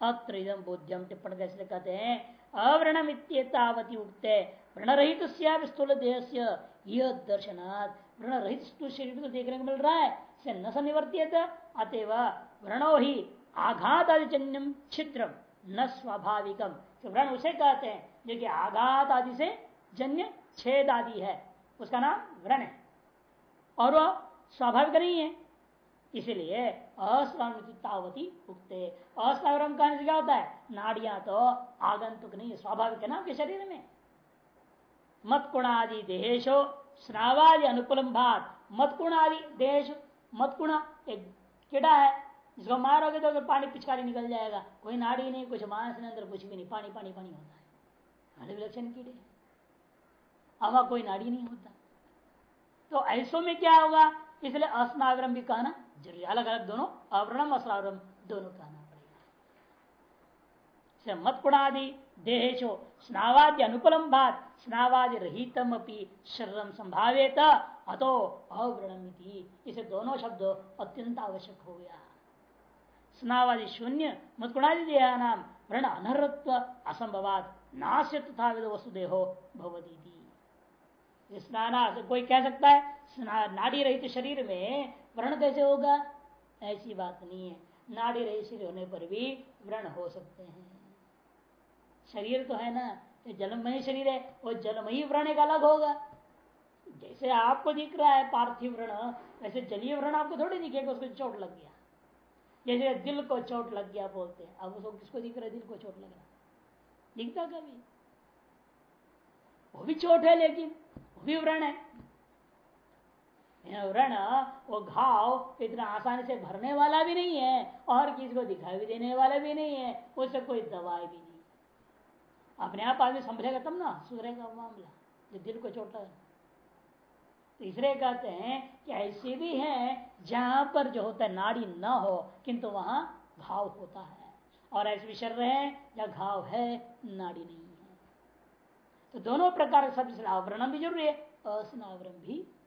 अत्र बोध्यम टिप्पण कैसे कहते हैं, अव्रणम इतवती उक्त व्रणरहित स्थूल देह से यह दर्शनात् व्रण रहित स्थूल शरीर को देखने को मिल रहा है, से न सनिवर्तियत अतएव व्रणो ही आघात आदिजन्यम छिद्रम न स्वाभाविकम व्रण उसे कहते हैं, जो कि आघात आदि से जन्य छेद आदि है, उसका नाम व्रण है। और वह स्वाभाविक नहीं है। इसलिए अस्वावती उगते अस्वावरम कहने से क्या होता है? नाड़ियाँ तो आगंतुक नहीं है, स्वाभाविक है ना आपके शरीर में? मतकुणादि देहेशो स्नावादि अनुकूलम भात मतकुणादि देश मतकुणा एक कीड़ा है, जिसको मारोगे तो पानी पिचकारी निकल जाएगा। कोई नाड़ी नहीं, कुछ मांस नहीं, अंदर कुछ भी नहीं, पानी पानी पानी होता है। विलक्षण कीड़े हवा कोई नाड़ी नहीं होता। तो ऐसो में क्या होगा? इसलिए अस्नावरम भी कहना ज़रूरी अलग अलग दोनों, आवरणम, अस्नावरम दोनों कहना पड़ेगा। मत कुणादि देहेशो स्नावाद्य अनुकूलम बात स्नावादि रहितम अपनी शरीरम संभावित, अतो अव्रणमिति इसे दोनों शब्द अत्यंत आवश्यक हो गया। स्नावादि शून्य, मत्कुणादि देहा नाम व्रण अनहत्व असंभवाद नाश्य तथा वसुदेहो भवदी स्नाना कोई कह सकता है नाड़ी रहित शरीर में व्रण कैसे होगा? ऐसी बात नहीं है। नाड़ी रहित शरीर होने पर भी व्रण हो सकते हैं। शरीर तो है ना जलमयी शरीर है, वो जलमयी व्रण एक अलग होगा। जैसे आपको दिख रहा है पार्थिव व्रण, वैसे जलीय व्रण आपको थोड़ी दिखेगा, उसको चोट लग गया। जैसे दिल को चोट लग गया बोलते हैं। अब उसको किसको दिख रहा है? दिल को चोट लग रहा दिखता कभी? वो भी चोट है लेकिन, वो भी व्रण है। व्रण वो घाव इतना आसानी से भरने वाला भी नहीं है, और किसी को दिखाई भी देने वाला भी नहीं है, उससे कोई दवाई भी नहीं। अपने आप आदमी संभलेगा तब ना, सुधरेगा मामला, जो दिल को चोट लगा। तीसरे कहते हैं कि ऐसे भी है, जहाँ पर जो होता है नाड़ी न हो, किंतु वहाँ घाव होता है। और ऐसे भी शरीर है, जहाँ घाव है, नाड़ी नहीं है। तो दोनों प्रकार सब आवरण भी ज़रूरी है असनावरण भी है